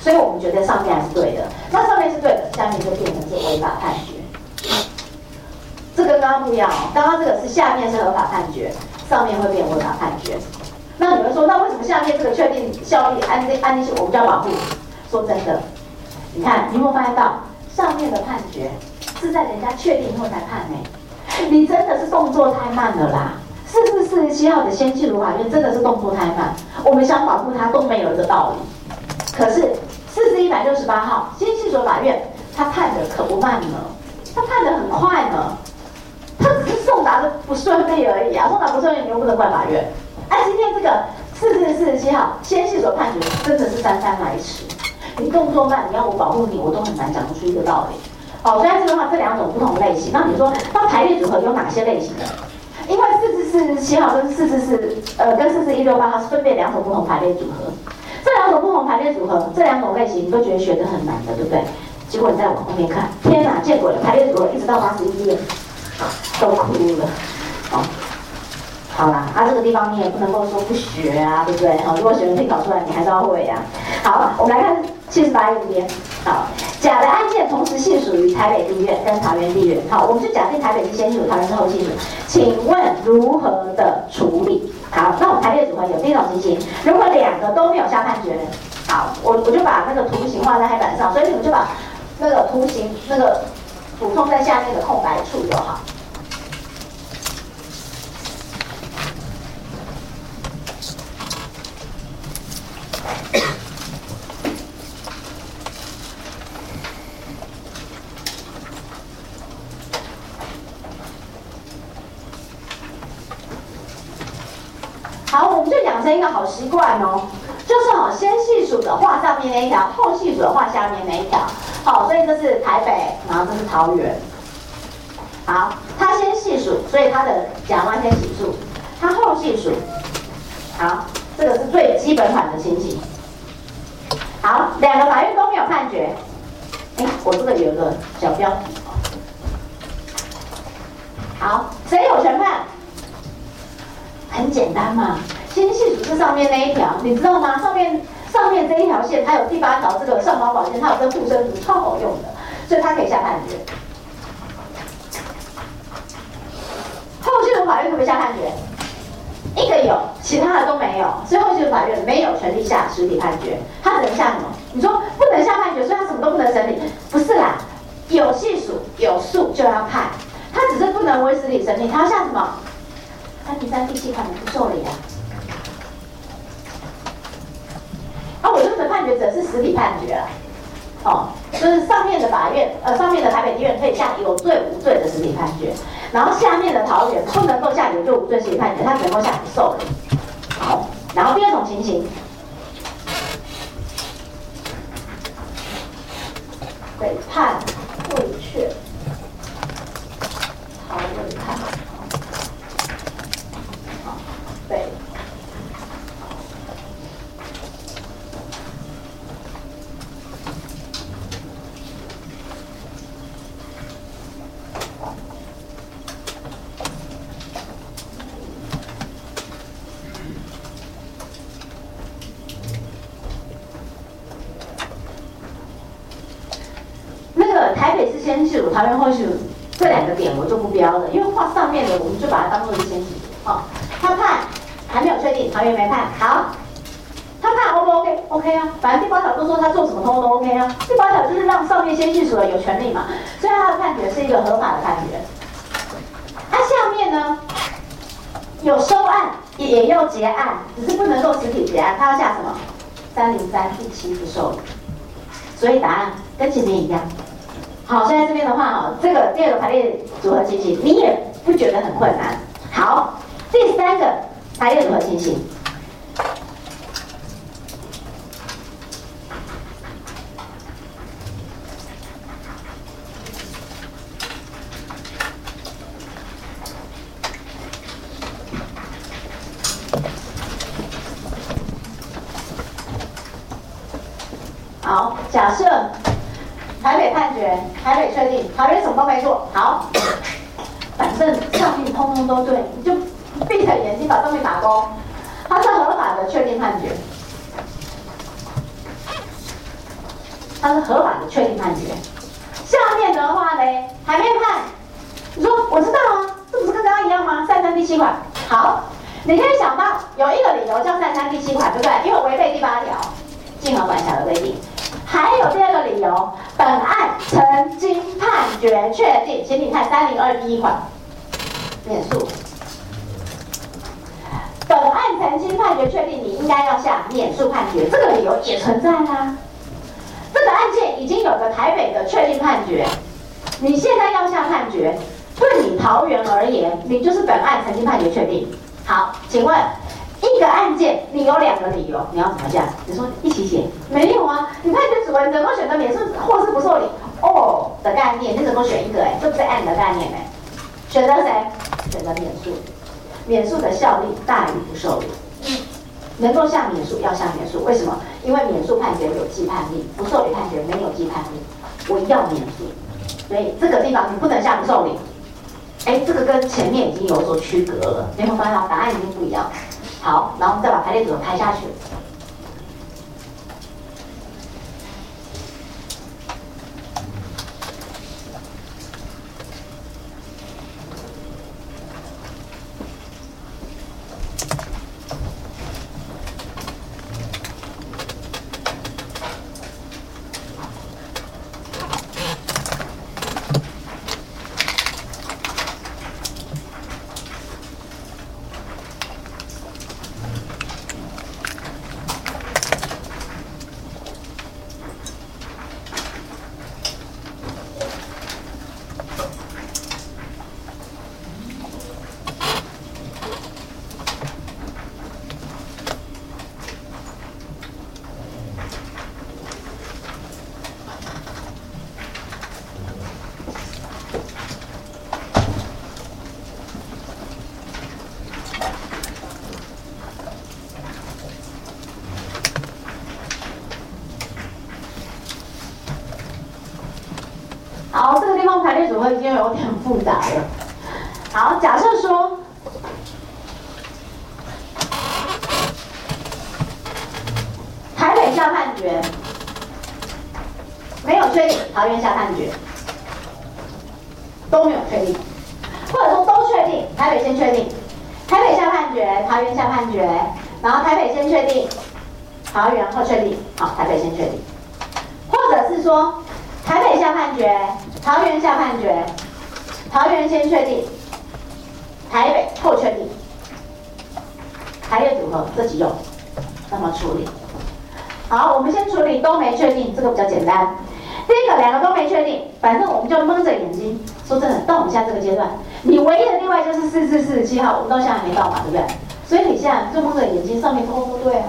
所以我们觉得上面还是对的，那上面是对的，下面就变成是违法判决，这跟刚刚不一样哦，刚刚这个是下面是合法判决，上面会变违法判决，那你们说那为什么下面这个确定效力安定安定性我们就要保护？说真的。你看，你有没有发现到上面的判决是在人家确定以后才判呢？你真的是动作太慢了啦！四四四十七号的先进如法院真的是动作太慢，我们想保护他都没有这道理。可是四四一百六十八号先进所法院他判的可不慢呢，他判的很快呢，他只是送达的不顺利而已啊！送达不顺利，你又不能怪法院。哎，今天这个四四四十七号先进所判决真的是姗姗来迟。你动作慢，你要我保护你，我都很难讲得出一个道理。好，所以这个话，这两种不同类型。那你说，那排列组合有哪些类型呢？因为四至四七号跟四至四呃跟四至一六八号是分别两种不同排列组合。这两种不同排列组合，这两种类型，你都觉得学得很难的，对不对？结果你再往后面看，天哪，见鬼了！排列组合一直到八十一页，都哭了。好。好啦，啊，这个地方你也不能够说不学啊，对不对？好，如果选择题考出来，你还是要会呀。好，我们来看七十八页这边。好，甲的案件同时系属于台北地院跟桃园地院。好，我们就假定台北是先系属，桃园是后系属。请问如何的处理？好，那我们排列组合有第一种情形，如果两个都没有下判决，好，我我就把那个图形画在黑板上，所以你们就把那个图形那个补充在下面的空白处就。好，我们就养成一好习惯哦，就是哦，先细数的画上面那一条，后细数的画下面那一条。好，所以这是台北，然后这是桃园。好，他先细数，所以他的甲官先起诉，他后细数。好，这个是最基本款的情形。好，两个法院都没有判决。哎，我这个有个小标题。好，谁有权判？很简单嘛。新系数是上面那一条，你知道吗？上面上面这一条线，它有第八条这个上方保线，它有这护身符，超好用的，所以它可以下判决。后续的法院可不可以下判决？一个有，其他的都没有，所以后续的法院没有权利下实体判决，它只能下什么？你说不能下判决，所以它什么都不能审理？不是啦，有系数有数就要判，它只是不能为实体审理，它要下什么？三第三第七款的不受理。啊，我用的判决者是实体判决了，哦，就是上面的法院，呃，上面的台北地院可以下有罪无罪的实体判决，然后下面的桃园不能够下有罪无罪实体判决，它只能够下不受理。好，然后第二种情形，被判未确，桃未判，好，北。那个台北是先系数，桃园后系数，这两个点我就不标的，因为画上面的我们就把它当做是先系数啊。他判还没有确定，桃园没判，好，他判 O 不 OK？OK 啊，反正第八条都说他做什么通通都 OK 啊。第八条就是让上面先系数的有权利嘛，所以他的判决是一个合法的判决。它、下面呢有收案也要结案，只是不能够实体结案，他要下什么？三零三第七不受。所以答案跟前面一样。好，现在这边的话，哈，这个第二个排列组合情形，你也不觉得很困难。好，第三个排列组合情形，好，假设北判决，台北确定，桃园什么都没做，好，反正上面通通都对，你就闭着眼睛把上面打勾，它是合法的确定判决，它是合法的确定判决。下面的话呢，还没判，你说我知道啊，这不是跟刚刚一样吗？三三第七款，好，你可以想到有一个理由叫三三第七款，对不对？因为违背第八条。竞合管辖的规定，还有第二个理由，本案曾经判决确定，请你看三零二第一款，免诉。本案曾经判决确定，你应该要下免诉判决，这个理由也存在啦。这个案件已经有个台北的确定判决，你现在要下判决，对你桃园而言，你就是本案曾经判决确定。好，请问？一个案件，你有两个理由，你要怎么讲？你说一起写？没有啊，你判决主文能够选择免诉或是不受理哦的概念，你只能选一个哎，这不是按你的概念哎，选择谁？选择免诉，免诉的效力大于不受理。能够下免诉要下免诉，为什么？因为免诉判决有既判力，不受理判决没有既判力，我要免诉，所以这个地方你不能下不受理。哎，这个跟前面已经有所区隔了，你有没有发现答案已经不一样？好，然后我们再把排列组合排下去。好，这个地方排列组合已经有点复杂了。好，假设说桃园下判决，都没有确定，或者说都确定，台北先确定，台北下判决，桃园下判决，然后台北先确定，桃园后确定，好，台北先确定，或者是说台北下判决，桃园下判决，桃园先确定，台北后确定，排列组合这几种，怎么处理？好，我们先处理都没确定，这个比较简单。第一个，两个都没确定，反正我们就蒙着眼睛。说真的，到我们现在这个阶段，你唯一的例外就是四四四十七号，我们到嘛，对不对？所以你现在做梦的眼睛，上面通通对啊，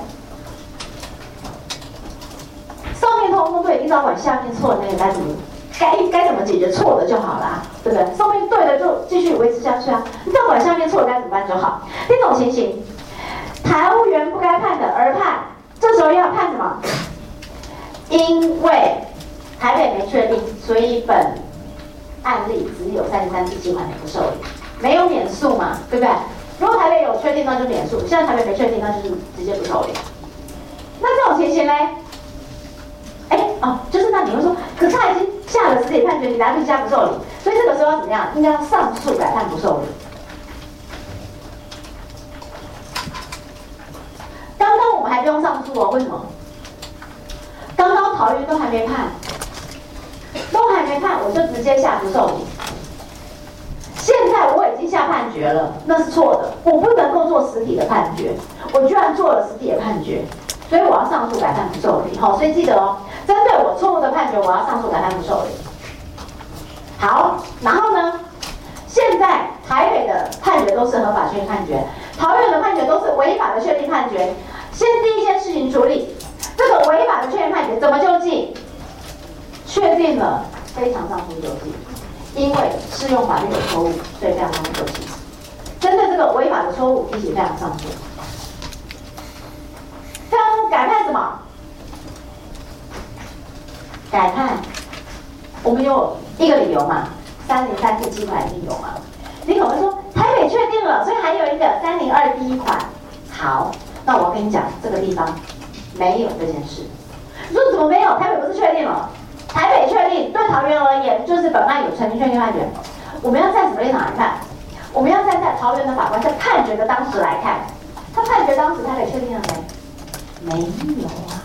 上面通通对，你只要管下面错的那个该怎么该该怎么解决错的就好啦，对不对？上面对的就继续维持下去啊，你只要管下面错的该怎么办就好。第一种情形，台务员不该判的而判。这时候要判什么？因为台北没确定，所以本案例只有三十三第七款不受理，没有免诉嘛，对不对？如果台北有确定，那就免诉；现在台北没确定，那就是直接不受理。那这种情形呢？哎，哦，就是那你会说，可是他已经下了实体判决，你来不及加不受理，所以这个时候要怎么样？应该要上诉改判不受理。刚刚我们还不用上诉哦，为什么？刚刚桃园都还没判，都还没判，我就直接下不受理。现在我已经下判决了，那是错的，我不能够做实体的判决，我居然做了实体的判决，所以我要上诉改判不受理。好，所以记得哦，针对我错误的判决，我要上诉改判不受理。好，然后呢？现在台北的判决都是合法确定判决，桃园的判决都是违法的确定判决。先第一件事情处理这个违法的确定判决，怎么救济？确定了非常上诉救济，因为适用法律的错误，所以非常上诉救济。针对这个违法的错误提起非常上诉。非常改判什么？改判，我们有一个理由嘛？三零三第七款一定有嘛？你可能说台北确定了，所以还有一个三零二第一款。好，那我跟你讲，这个地方没有这件事。你说怎么没有？台北不是确定了？台北确定，对桃园而言，就是本案有成立确定判决。我们要在什么立场来看？我们要站在桃园的法官在判决的当时来看，他判决当时台北确定了没？没有啊。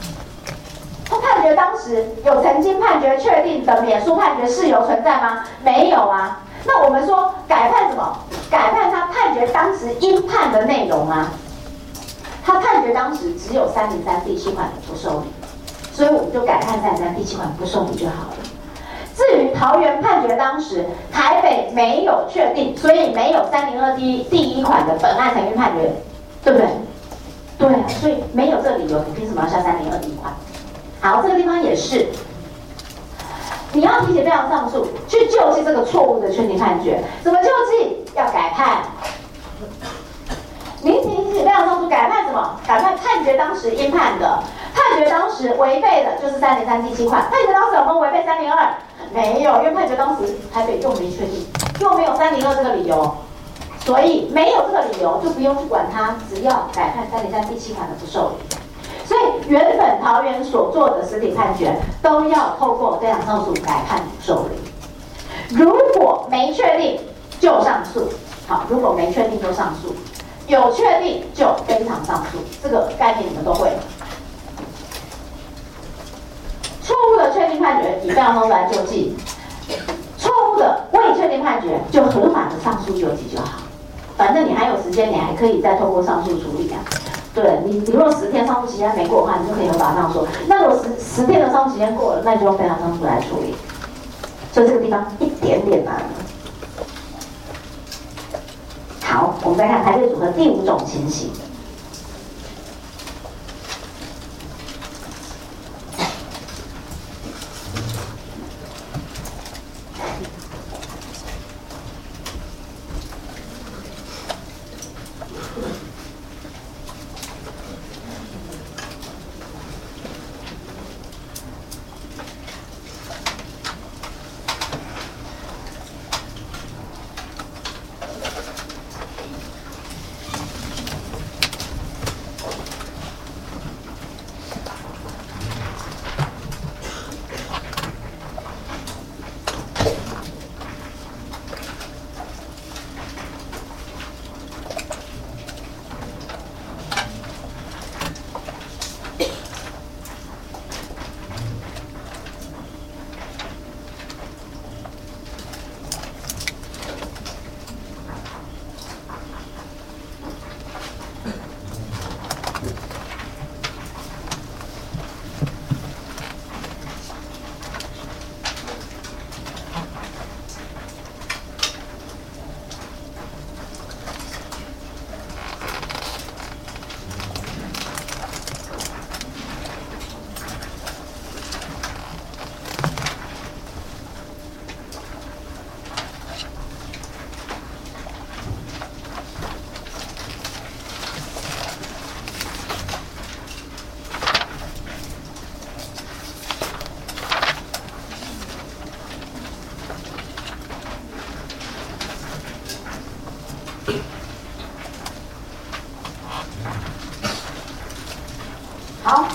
他判决当时有曾经判决确定的免诉判决事由存在吗？没有啊。那我们说改判什么？改判他判决当时应判的内容啊。他判决当时只有三零三第七款不受理，所以我们就改判三零三第七款不受理就好了。至于桃园判决当时台北没有确定，所以没有三零二第第一款的本案成立判决，对不对？对啊，所以没有这理由，你凭什么要下三零二第一款？好，这个地方也是，你要提起非常上诉去救济这个错误的确定判决，怎么救济？要改判。您提非常上诉改判什么？改判判决当时应判的，判决当时违背的就是三零三第七款。判决当时有没有违背三零二？没有，因为判决当时台北又没确定，又没有三零二这个理由，所以没有这个理由就不用去管它，只要改判三零三第七款的不受理。所以原本桃园所做的实体判决都要透过非常上诉改判受理。如果没确定就上诉，好，如果没确定就上诉，有确定就非常上诉，这个概念你们都会。错误的确定判决以非常上诉来救济，错误的未确定判决就合法的上诉救济就好。反正你还有时间，你还可以再透过上诉处理啊。对你，你如果十天上诉期间没过的话，你就可以合法上诉。那如果十十天的上诉期间过了，那就用非常上诉来处理。所以这个地方一点点难。好，我们再看排列组合第五种情形。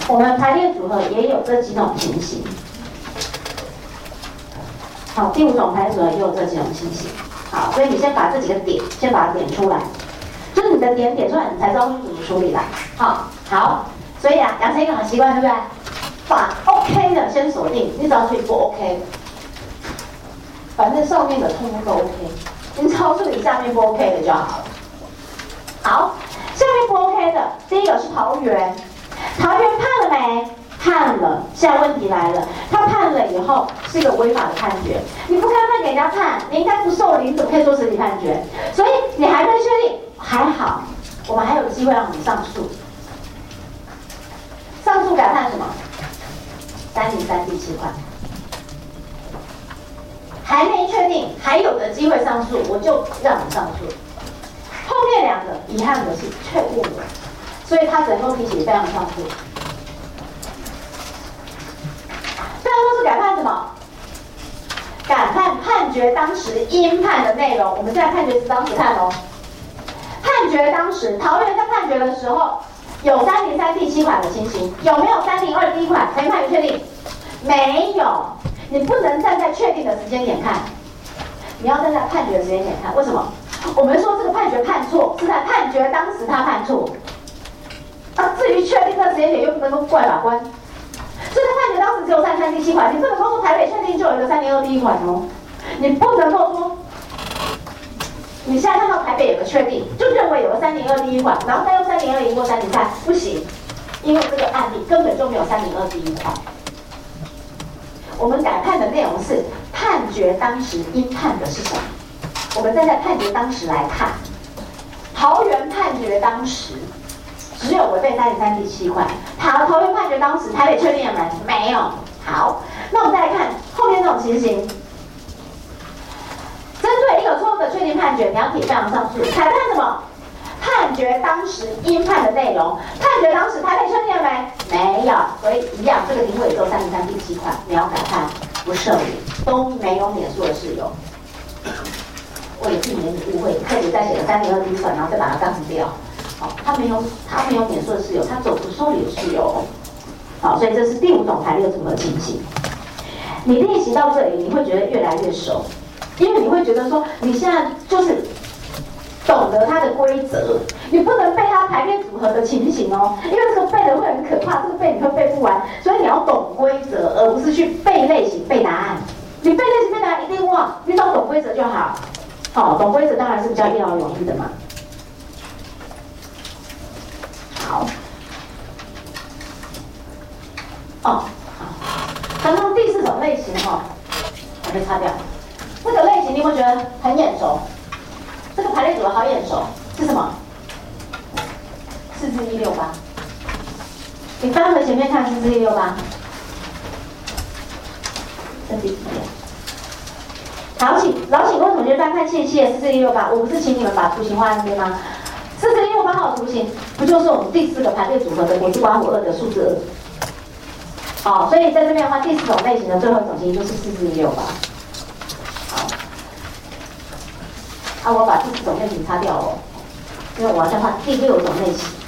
我们排列组合也有这几种情形。好，第五种排列组合也有这几种情形。好，所以你先把这几个点先把它点出来，就是你的点点出来，你才知道怎么处理啦。好，好，所以啊，养成一个好习惯，对不对？把 OK 的先锁定，你只要处理不 OK，反正上面的通通都 OK，你只要处理下面不 OK 的就。好，下面不 OK 的，第一个是桃园。桃园判了没？判了。现在问题来了，他判了以后是一个违法的判决。你不开判给人家判，你应该不受理，怎么可以做实体判决？所以你还没确定，还好，我们还有机会让你上诉。上诉改判什么？三零三第七款。还没确定，还有的机会上诉，我就让你上诉。后面两个遗憾的是确定了。所以他只能够提起非常上诉。非常上诉改判什么？改判判决当时应判的内容。我们现在判决是当时判哦。判决当时，桃园在判决的时候，有三零三第七款的情形，有没有三零二第一款？裁判有确定？没有。你不能站在确定的时间点看，你要站在判决的时间点看。为什么？我们说这个判决判错，是在判决当时他判错。啊，至于确定的时间点，又不能够怪法官。所以在判决当时只有三三七七款，你不能够说台北确定就有一个三零二第一款哦。你不能够说，你现在看到台北有个确定，就认为有个三零二第一款，然后再用三零二赢过三零三，不行，因为这个案例根本就没有三零二第一款。我们改判的内容是判决当时应判的是什么？我们站在判决当时来看，桃园判决当时。只有违背三十三第七款。好，桃园判决当时，台北确定了没？没有。好，那我们再来看后面这种情形。针对一个错误的确定判决，你要提非常上诉。裁判什么？判决当时应判的内容。判决当时台北确定了没？没有。所以一样，这个庭会只有三十三第七款，你要改判不受理，都没有免诉的事由。为了避免你误会，特别再写个三零二第一款，然后再把它当成掉。好，他没有，他没有免税的室友，他走不收礼的室友。好，所以这是第五种排列组合情形。你练习到这里，你会觉得越来越熟，因为你会觉得说，你现在就是懂得它的规则，你不能背它排列组合的情形哦，因为这个背的会很可怕，这个背你会背不完，所以你要懂规则，而不是去背类型、背答案。你背类型、背答案一定忘，你只要懂规则就好。好，懂规则当然是比较一劳永逸的嘛。好，哦，好，刚刚第四种类型哈，我被擦掉。这个类型你会觉得很眼熟，这个排列组合好眼熟，是什么？四四一六八。你翻回前面看四四一六八，这第几页？好，请老请各位同学翻看谢谢四四一六八。我不是请你们把图形画在那边吗？四四一六八号图形，不就是我们第四个排列组合的国际刮胡二的数字二？好，所以在这边的话，第四种类型的最后一种形就是四四一六八。好，啊，我把第四种类型擦掉哦，因为我要再画第六种类型。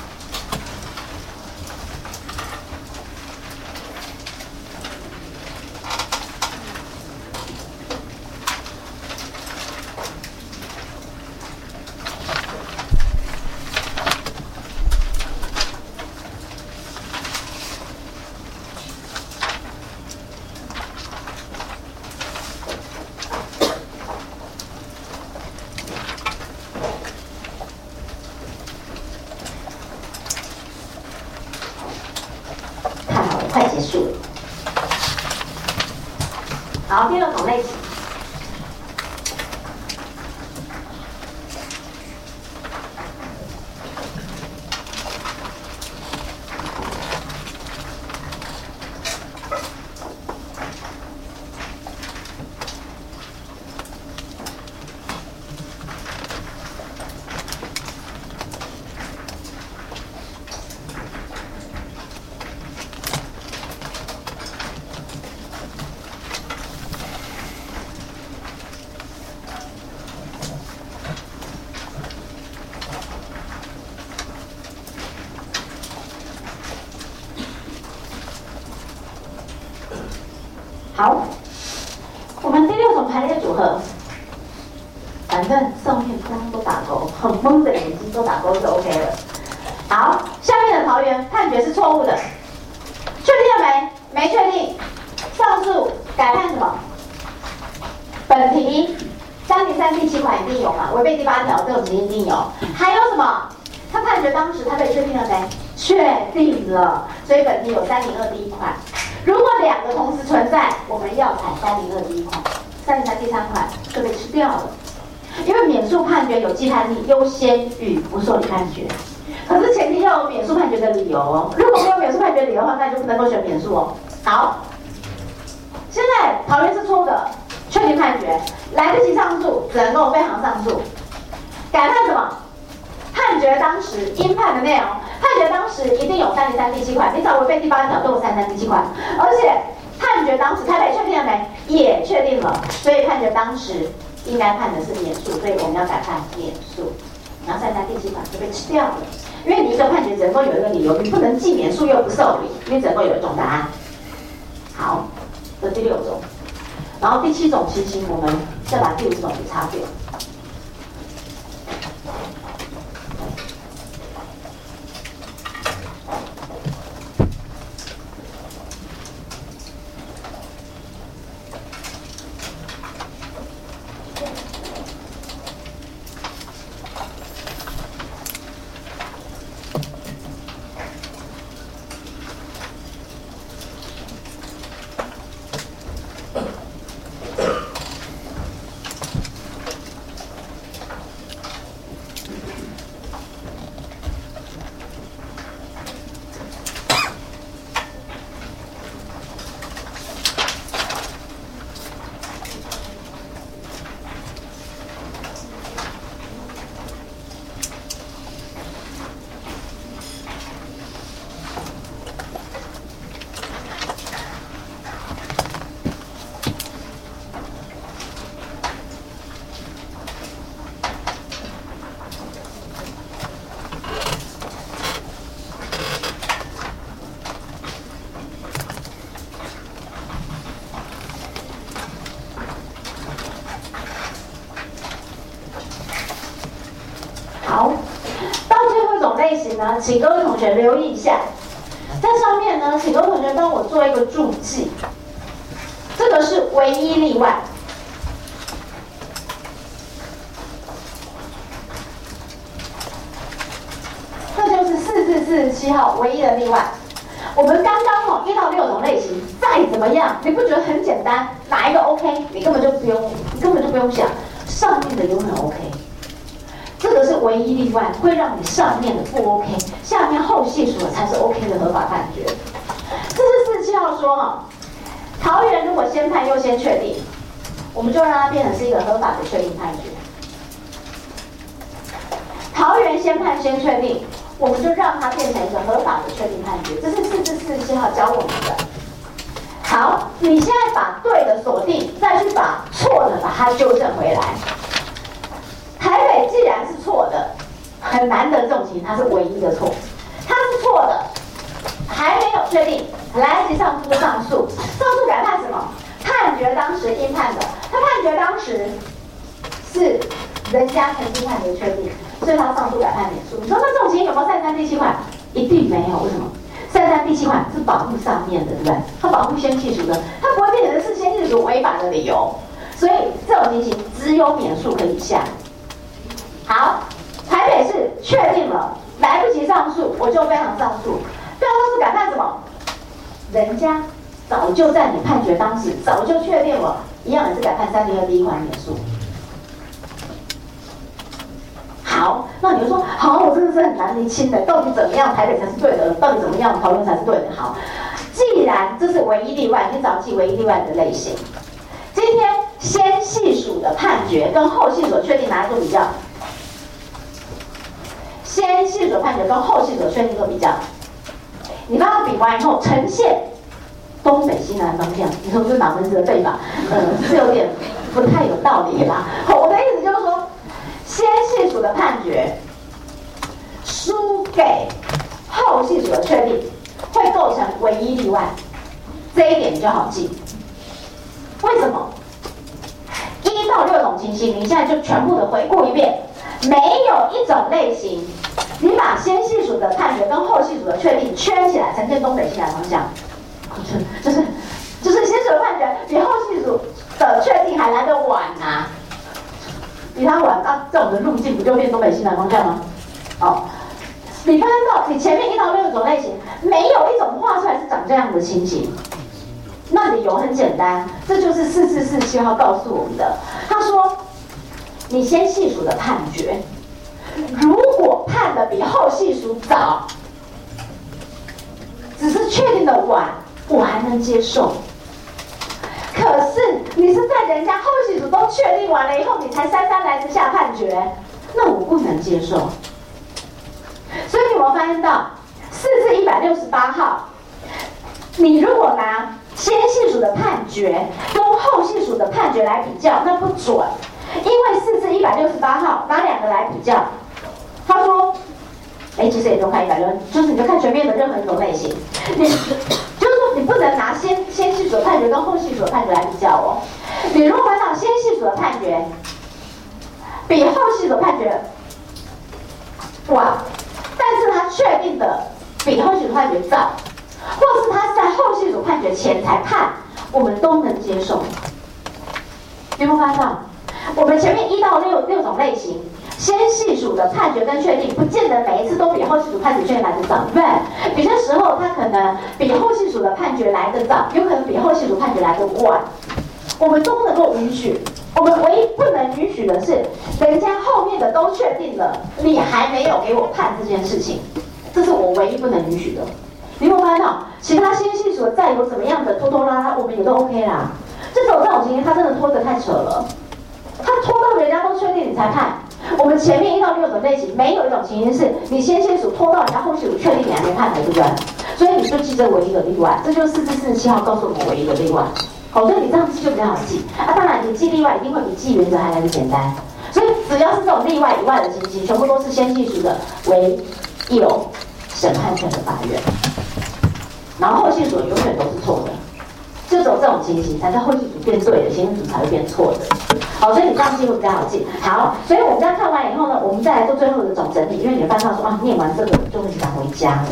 懵的眼睛都打勾就 OK 了。好，下面的桃园判决是错误的，确定了没？没确定，上诉改判什么？本题三零三第七款一定有嘛？违背第八条这种情形一定有。还有什么？他判决当时他被确定了没？确定了，所以本题有三零二第一款。如果两个同时存在，我们要采三零二第一款，三零三第三款就被吃掉了。因为免诉判决有既判力优先于不受理判决，可是前提要有免诉判决的理由哦。如果没有免诉判决理由的话，那就不能够选免诉哦。好，现在桃园是错的，确定判决来得及上诉，只能够非常上诉。改判什么？判决当时应判的内容。判决当时一定有三零三第七款，你找违背第八条都有三零三第七款，而且判决当时台北确定了没？也确定了，所以判决当时应该判的是免诉，所以我们要改判免诉，然后三三第七款就被吃掉了，因为你一个判决只能够有一个理由，你不能既免诉又不受理，因为只能够有一种答案。好，这第六种，然后第七种情形，我们再把第五种给擦掉。请各位同学留意一下，在上面呢，请各位同学帮我做一个注记。这个是唯一例外，这就是四至四十七号唯一的例外。我们刚刚哦一到六种类型，再怎么样，你不觉得很简单？哪一个 OK？你根本就不用，你根本就不用想，上面的永远 OK。这个是唯一例外，会让你上面的不 OK，下面后系数的才是 OK 的合法判决。这是四七号说哈，桃园如果先判又先确定，我们就让它变成是一个合法的确定判决。桃园先判先确定，我们就让它变成一个合法的确定判决。这是四至四七号教我们的。好，你现在把对的锁定，再去把错的把它纠正回来。台北既然是错的，很难得这种情形，它是唯一的错，它是错的，还没有确定，来得及上诉就上诉，上诉改判什么？判决当时应判的，他判决当时是人家曾经判决确定，所以他上诉改判免诉。你说那这种情形有没有三三第七款？一定没有，为什么？三三第七款是保护上面的，对不对？它保护先弃属的，它不会变成是先弃属违法的理由，所以这种情形只有免诉可以下。好，台北市确定了，来不及上诉，我就非常上诉。非常上诉改判什么？人家早就在你判决当时早就确定了，一样也是改判三零二第一款免诉。好，那你就说，好，我真的是很你亲的，到底怎么样台北才是对的？到底怎么样讨论才是对的？好，既然这是唯一例外，你找记唯一例外的类型。今天先细数的判决跟后细所确定哪一个比较？先系数判决跟后系所确定做比较，你把它比完以后呈现东北西南方向，你说这哪门子的背法？嗯，是有点不太有道理啦。我的意思就是说，先系数的判决给后系所的确定，会构成唯一例外，这一点你就好记。为什么？一到六种情形，你现在就全部的回顾一遍，没有一种类型，你把先系数的判决跟后系数的确定圈起来，呈现东北西南方向，就是就是先数的判决比后系数的确定还来得晚呐，比它晚啊，在我们的路径不就变东北西南方向吗？哦，你看到你前面一到六种类型，没有一种画出来是长这样的情形。那理由很简单，这就是四四四七号告诉我们的。他说，你先细数的判决，如果判的比后细数早，只是确定的晚，我还能接受。可是你是在人家后细数都确定完了以后，你才姗姗来迟下判决，那我不能接受。所以你有没有发现到，四至一百六十八号，你如果拿。先系数的判决跟后系数的判决来比较，那不准，因为四至一百六十八号拿两个来比较，他说，哎，其实也都看一百六，就是你就看全面的任何一种类型，你就是说你不能拿先先系数的判决跟后系数的判决来比较哦。你如果看到先系数的判决比后系数的判决哇，但是他确定的比后系数判决早。或是他在后续组判决前才判，我们都能接受。有没有发现？我们前面一到六六种类型，先细数的判决跟确定，不见得每一次都比后续组判决确定来得早，对对？有些时候他可能比后续组的判决来得早，有可能比后续组判决来得晚，我们都能够允许。我们唯一不能允许的是，人家后面的都确定了，你还没有给我判这件事情，这是我唯一不能允许的。你有发现到其他先系所再有怎么样的拖拖拉拉，我们也都 OK 啦。这种这种情形，他真的拖得太扯了。他拖到人家都确定你才判。我们前面一到六种类型，没有一种情形是你先系所拖到人家后续确定你还没判的，对不对？所以你就记这唯一的例外，这就是四至四十七号告诉我们唯一的例外。好，所以你这样记就比较好记啊。当然，你记例外一定会比记原则还来的简单。所以只要是这种例外以外的情形，全部都是先系数的为有审判权的法院。然后后续组永远都是错的，就走这种情形，才是后续组变对的，行政组才会变错的。好，所以你这样记会比较好记。好，所以我们这样看完以后呢，我们再来做最后的总整理。因为你们班上说啊，念完这个就会想回家了。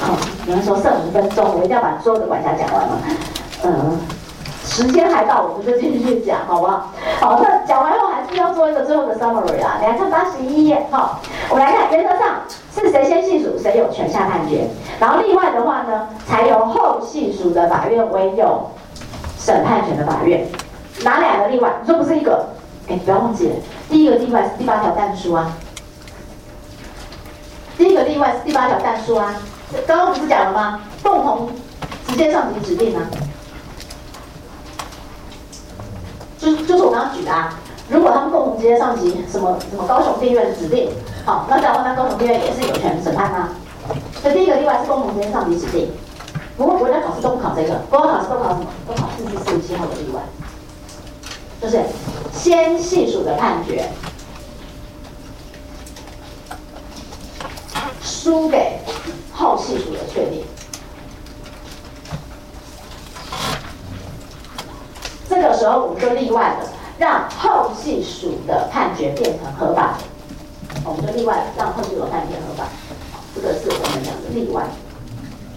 好，你们说剩五分钟，我一定要把所有的管辖讲完了。嗯，时间还到，我们就继续讲，好不好？好，那讲完后还是要做一个最后的 summary 啊。你来看八十一页，好，我们来看原则上。是谁先细数，谁有权下判决。然后另外的话呢，才由后细数的法院为有审判权的法院。哪两个例外？你说不是一个？哎，不要忘记了，第一个例外是第八条但书啊。第一个例外是第八条但书啊。刚刚不是讲了吗？共同直接上级指定啊。就就是我刚刚举的啊。如果他们共同直接上级什么什么高雄地院指定，好，那这样的话，那高雄地院也是有权审判吗？所以第一个例外是共同直接上级指定。不过国家考试都不考这个，国家考试都考什么？都考四至四十七号的例外，就是先细数的判决输给后细数的确定，这个时候我们就例外了。让后系数的判决变成合法的，我们就例外让后系数的判决合法，这个是我们讲的例外。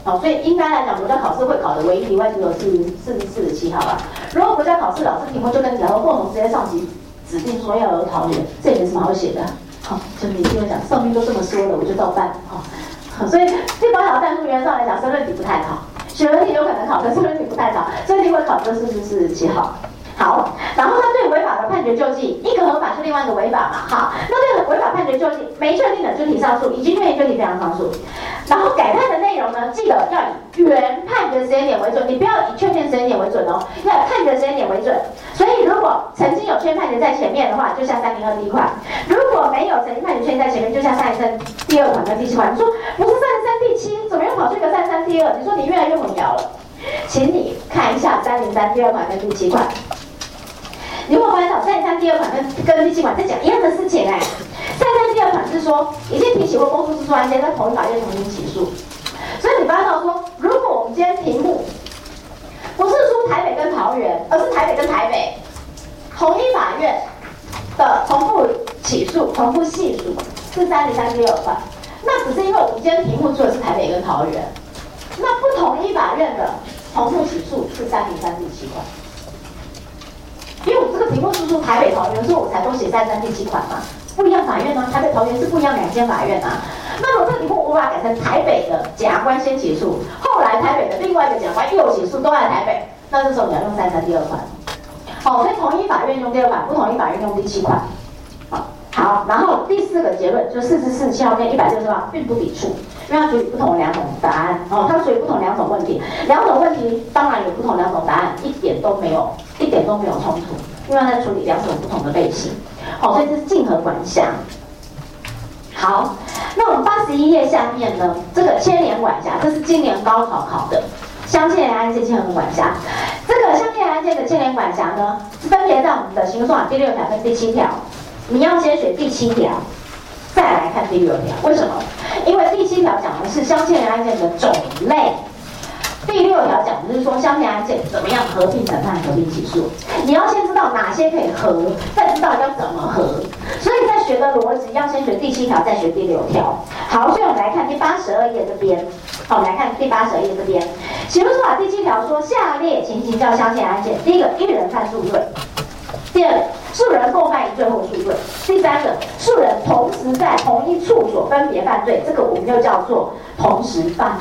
好，所以应该来讲，国家考试会考的唯一例外只有是四十四十七号吧。如果国家考试老师题目就跟你讲说共同直接上级指定说要有桃园，这也没什么好写的。好，就你听我讲，上面都这么说了，我就照办。好，所以第八条但数原则上来讲，申论题不太好，选择题有可能考，但申论题不太考，所以你会考这四十四十七号。好，然后他对违法的判决救济，一个合法是另外一个违法嘛？好，那对违法判决救济没确定的就提上诉，已经确定就提非常上诉。然后改判的内容呢，记得要以原判决时间点为准，你不要以确定时间点为准哦，要判决时间点为准。所以如果曾经有确定判决在前面的话，就下三零二第一款；如果没有曾经判决确定在前面，就下三零三第二款跟第七款。你说不是三零三第七，怎么又跑出一个三零三第二？你说你越来越混淆了，请你看一下三零三第二款跟第七款。你会发现到三三第二款跟跟第七款在讲一样的事情哎，三三第二款是说已经提起或公诉之诉案件在同一法院重新起诉，所以你发现到说，如果我们今天题目不是说台北跟桃园，而是台北跟台北，同一法院的重复起诉、重复系数是三零三第二款。那只是因为我们今天题目出的是台北跟桃园，那不同一法院的重复起诉是三零三第七款。因为我这个题目是说台北桃园，所以我才都写三三第七款嘛。不一样法院呢，台北桃园是不一样两间法院啊。那么这个题目我把它改成台北的检察官先起诉，后来台北的另外一个检察官又起诉，都在台北。那这时候你要用三三第二款。好，所以同一法院用第二款，不同一法院用第七款。好，然后第四个结论就四十四七号跟一百六十号并不抵触，因为它处理不同两种答案。哦，它处理不同两种问题，两种问题当然有不同两种答案，一点都没有，一点都没有冲突，因为它在处理两种不同的类型。好，所以这是竞合管辖。好，那我们八十一页下面呢，这个牵连管辖，这是今年高考考的相牵连案件牵连管辖。这个相牵连案件的牵连管辖呢，分别在我们的刑诉法第六条跟第七条。你要先选第七条，再来看第六条。为什么？因为第七条讲的是相牵连案件的种类。第六条讲的就是说，相连案件怎么样合并审判、合并起诉？你要先知道哪些可以合，再知道要怎么合。所以在学的逻辑要先学第七条，再学第六条。好，所以我们来看第八十二页这边。好，我们来看第八十二页这边。刑诉法第七条说，下列情形叫相牵案件：第一个，一人犯数罪；第二个，数人共犯一罪或数罪；第三个，数人同时在同一处所分别犯罪，这个我们又叫做。同时犯，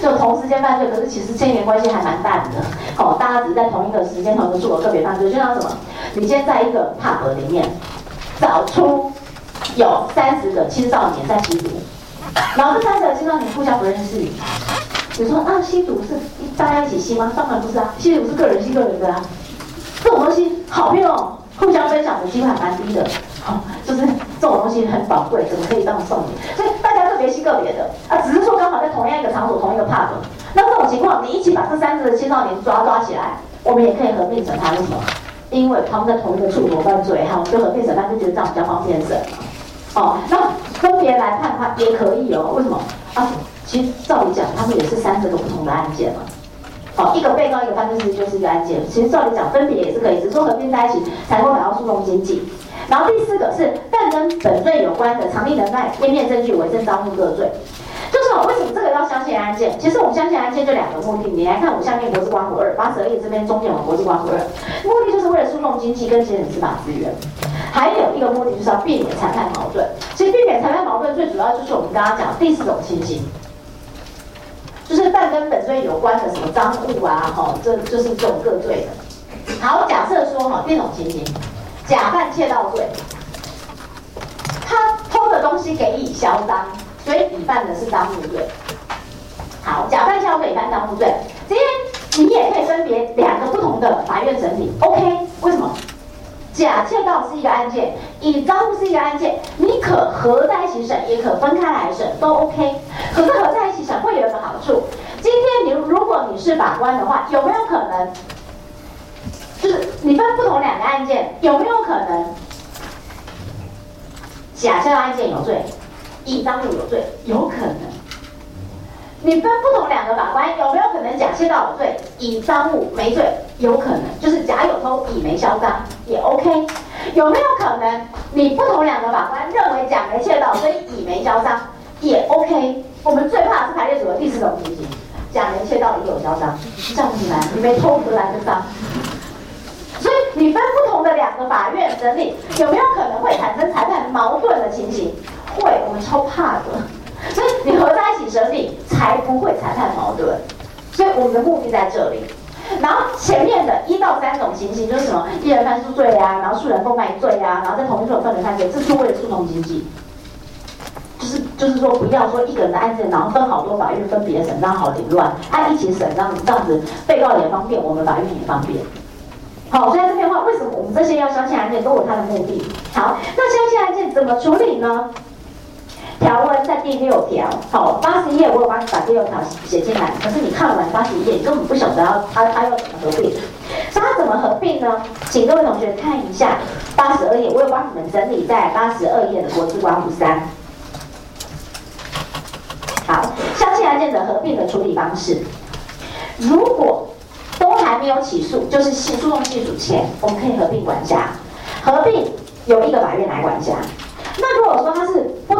就同时间犯罪，可是其实牵连关系还蛮淡的，哦，大家只是在同一个时间、同一个处所个别犯罪，就像什么？你先在一个 pub 里面找出有三十个青少年在吸毒，然后这三十个青少年互相不认识，你说啊，吸毒是大家一起吸吗？当然不是啊，吸毒是个人吸个人的啊，种东西好用，互相分享的机会还蛮低的，好，就是这种东西很宝贵，怎么可以当送你？所以大家特。别系个别的啊，只是说刚好在同样一个场所、同一个 pub，那这种情况，你一起把这三个青少年抓抓起来，我们也可以合并审判。为什么？因为他们在同一个处所犯罪，哈，就合并审判就觉得这样比较方便审哦，那分别来判他也可以哦。为什么？啊，其实照理讲，他们也是三个不同的案件嘛。好，一个被告一个犯罪事实就是一个案件。其实照理讲，分别也是可以，只是说合并在一起才会达到诉讼经济。然后第四个是，但跟本罪有关的藏匿人脉、湮灭证据、伪证赃物各罪，就是为什么这个要相信案件？其实我们相信案件就两个目的。你来看我下面国之光谱二八十二页这边中间有国之光谱二，目的就是为了诉讼经济跟节省司法资源。还有一个目的就是要避免裁判矛盾。其实避免裁判矛盾最主要就是我们刚刚讲第四种情形，就是犯跟本罪有关的什么赃物啊，哈，这就是这种各罪的。好，假设说哈，第一种情形。假扮窃盗罪，他偷的东西给乙销赃，所以乙犯的是赃物罪。好，假扮窃盗罪乙犯赃物罪，今天你也可以分别两个不同的法院审理，OK？为什么？假窃盗是一个案件，乙赃物是一个案件，你可合在一起审，也可分开来审，都 OK。可是合在一起审会有一个好处，今天你如果你是法官的话，有没有可能？就是你分不同两个案件，有没有可能假设案件有罪，乙赃物有罪？有可能。你分不同两个法官，有没有可能甲窃盗有罪，乙赃物没罪？有可能。就是甲有偷，乙没销赃，也 OK。有没有可能你不同两个法官认为甲没窃盗，所以乙没销赃，也 OK。我们最怕是排列组合第四种情形，甲没窃盗，乙有销赃，这样子难，你没偷不来的赃。所以你分不同的两个法院审理，有没有可能会产生裁判矛盾的情形？会，我们超怕的。所以你合在一起审理，才不会裁判矛盾。所以我们的目的在这里。然后前面的一到三种情形就是什么？一人犯数罪啊，然后数人共犯罪啊，然后在同一处分别犯罪，这是为了诉讼经济。就是就是说，不要说一个人的案件，然后分好多法院分别审，这样好凌乱。按一起审，这样这样子，被告也方便，我们法院也方便。好，所以这边话，为什么我们这些要相信案件都有它的目的？好，那相信案件怎么处理呢？条文在第六条，好，八十页我有帮你把第六条写进来，可是你看完八十页，你根本不晓得要它它要怎么合并。所以它怎么合并呢？请各位同学看一下八十二页，我有帮你们整理在八十二页的国字光谱三。好，相信案件的合并的处理方式，如果都。还没有起诉，就是诉诉讼系数前，我们可以合并管辖，合并由一个法院来管辖。那如果说它是不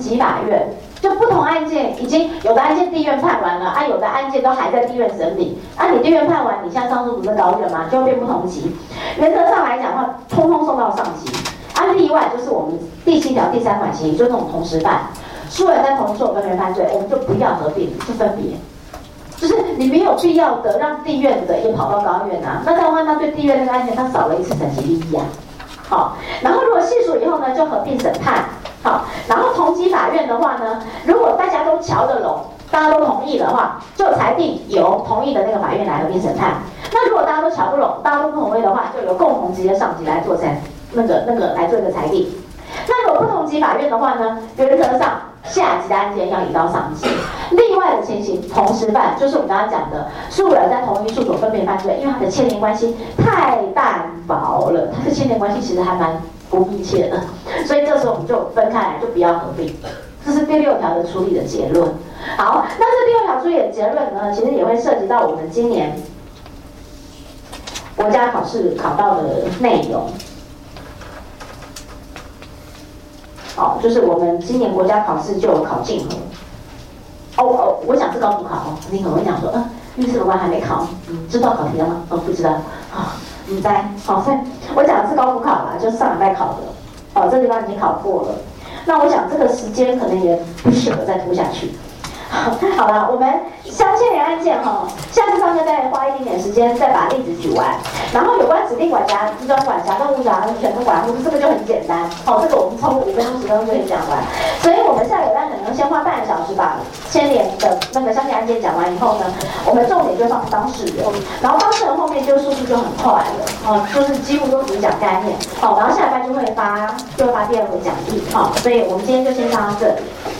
不同级法院，就不同案件已经有的案件地院判完了，啊，有的案件都还在地院审理，啊，你地院判完，你向上诉不是高院吗？就会变不同级。原则上来讲的话，通通送到上级。啊，例外就是我们第七条第三款协议，就那种同时办，输人在同诉分别犯罪，我们就不要合并，就分别。就是你没有必要的让地院的也跑到高院啊，那这样的话，那对地院那个案件，他少了一次审级利益啊。好，然后如果细数以后呢，就合并审判。好，然后同级法院的话呢，如果大家都瞧得拢，大家都同意的话，就裁定由同意的那个法院来合并审判。那如果大家都瞧不拢，大家都不同意的话，就由共同级的上级来做裁那个那个来做一个裁定。那如果不同级法院的话呢，原则上下级的案件要移到上级。例外的情形，同时办，就是我们刚刚讲的，诉人在同一诉所分别犯罪，因为他的牵连关系太淡薄了，他的牵连关系其实还蛮。不密切的，所以这时候我们就分开来，就不要合并。这是第六条的处理的结论。好，那这第六条处理的结论呢，其实也会涉及到我们今年国家考试考到的内容。好，就是我们今年国家考试就考竞合。哦哦，我想是高补考哦，你可能会讲说，嗯，律师的官还没考，嗯，知道考题了吗？哦，不知道，啊。你在好，我讲的是高补考啦，就是上礼拜考的，哦，这地方已经考过了。那我想这个时间可能也不适合再拖下去。好了，我们相牵连案件哈，下次上课再花一点点时间再把例子举完。然后有关指定管辖、集中管辖、动物管和全部管护，这个就很简单。好，这个我们超过五分钟、十分钟就可以讲完。所以我们下礼拜可能先花半个小时把牵连的那个相牵案件讲完以后呢，我们重点就放当事人。然后当事人后面就速度就很快了。哦，就是几乎都只讲概念。好，然后下礼拜就会发，就会发第二个讲义。好，所以我们今天就先上到这里。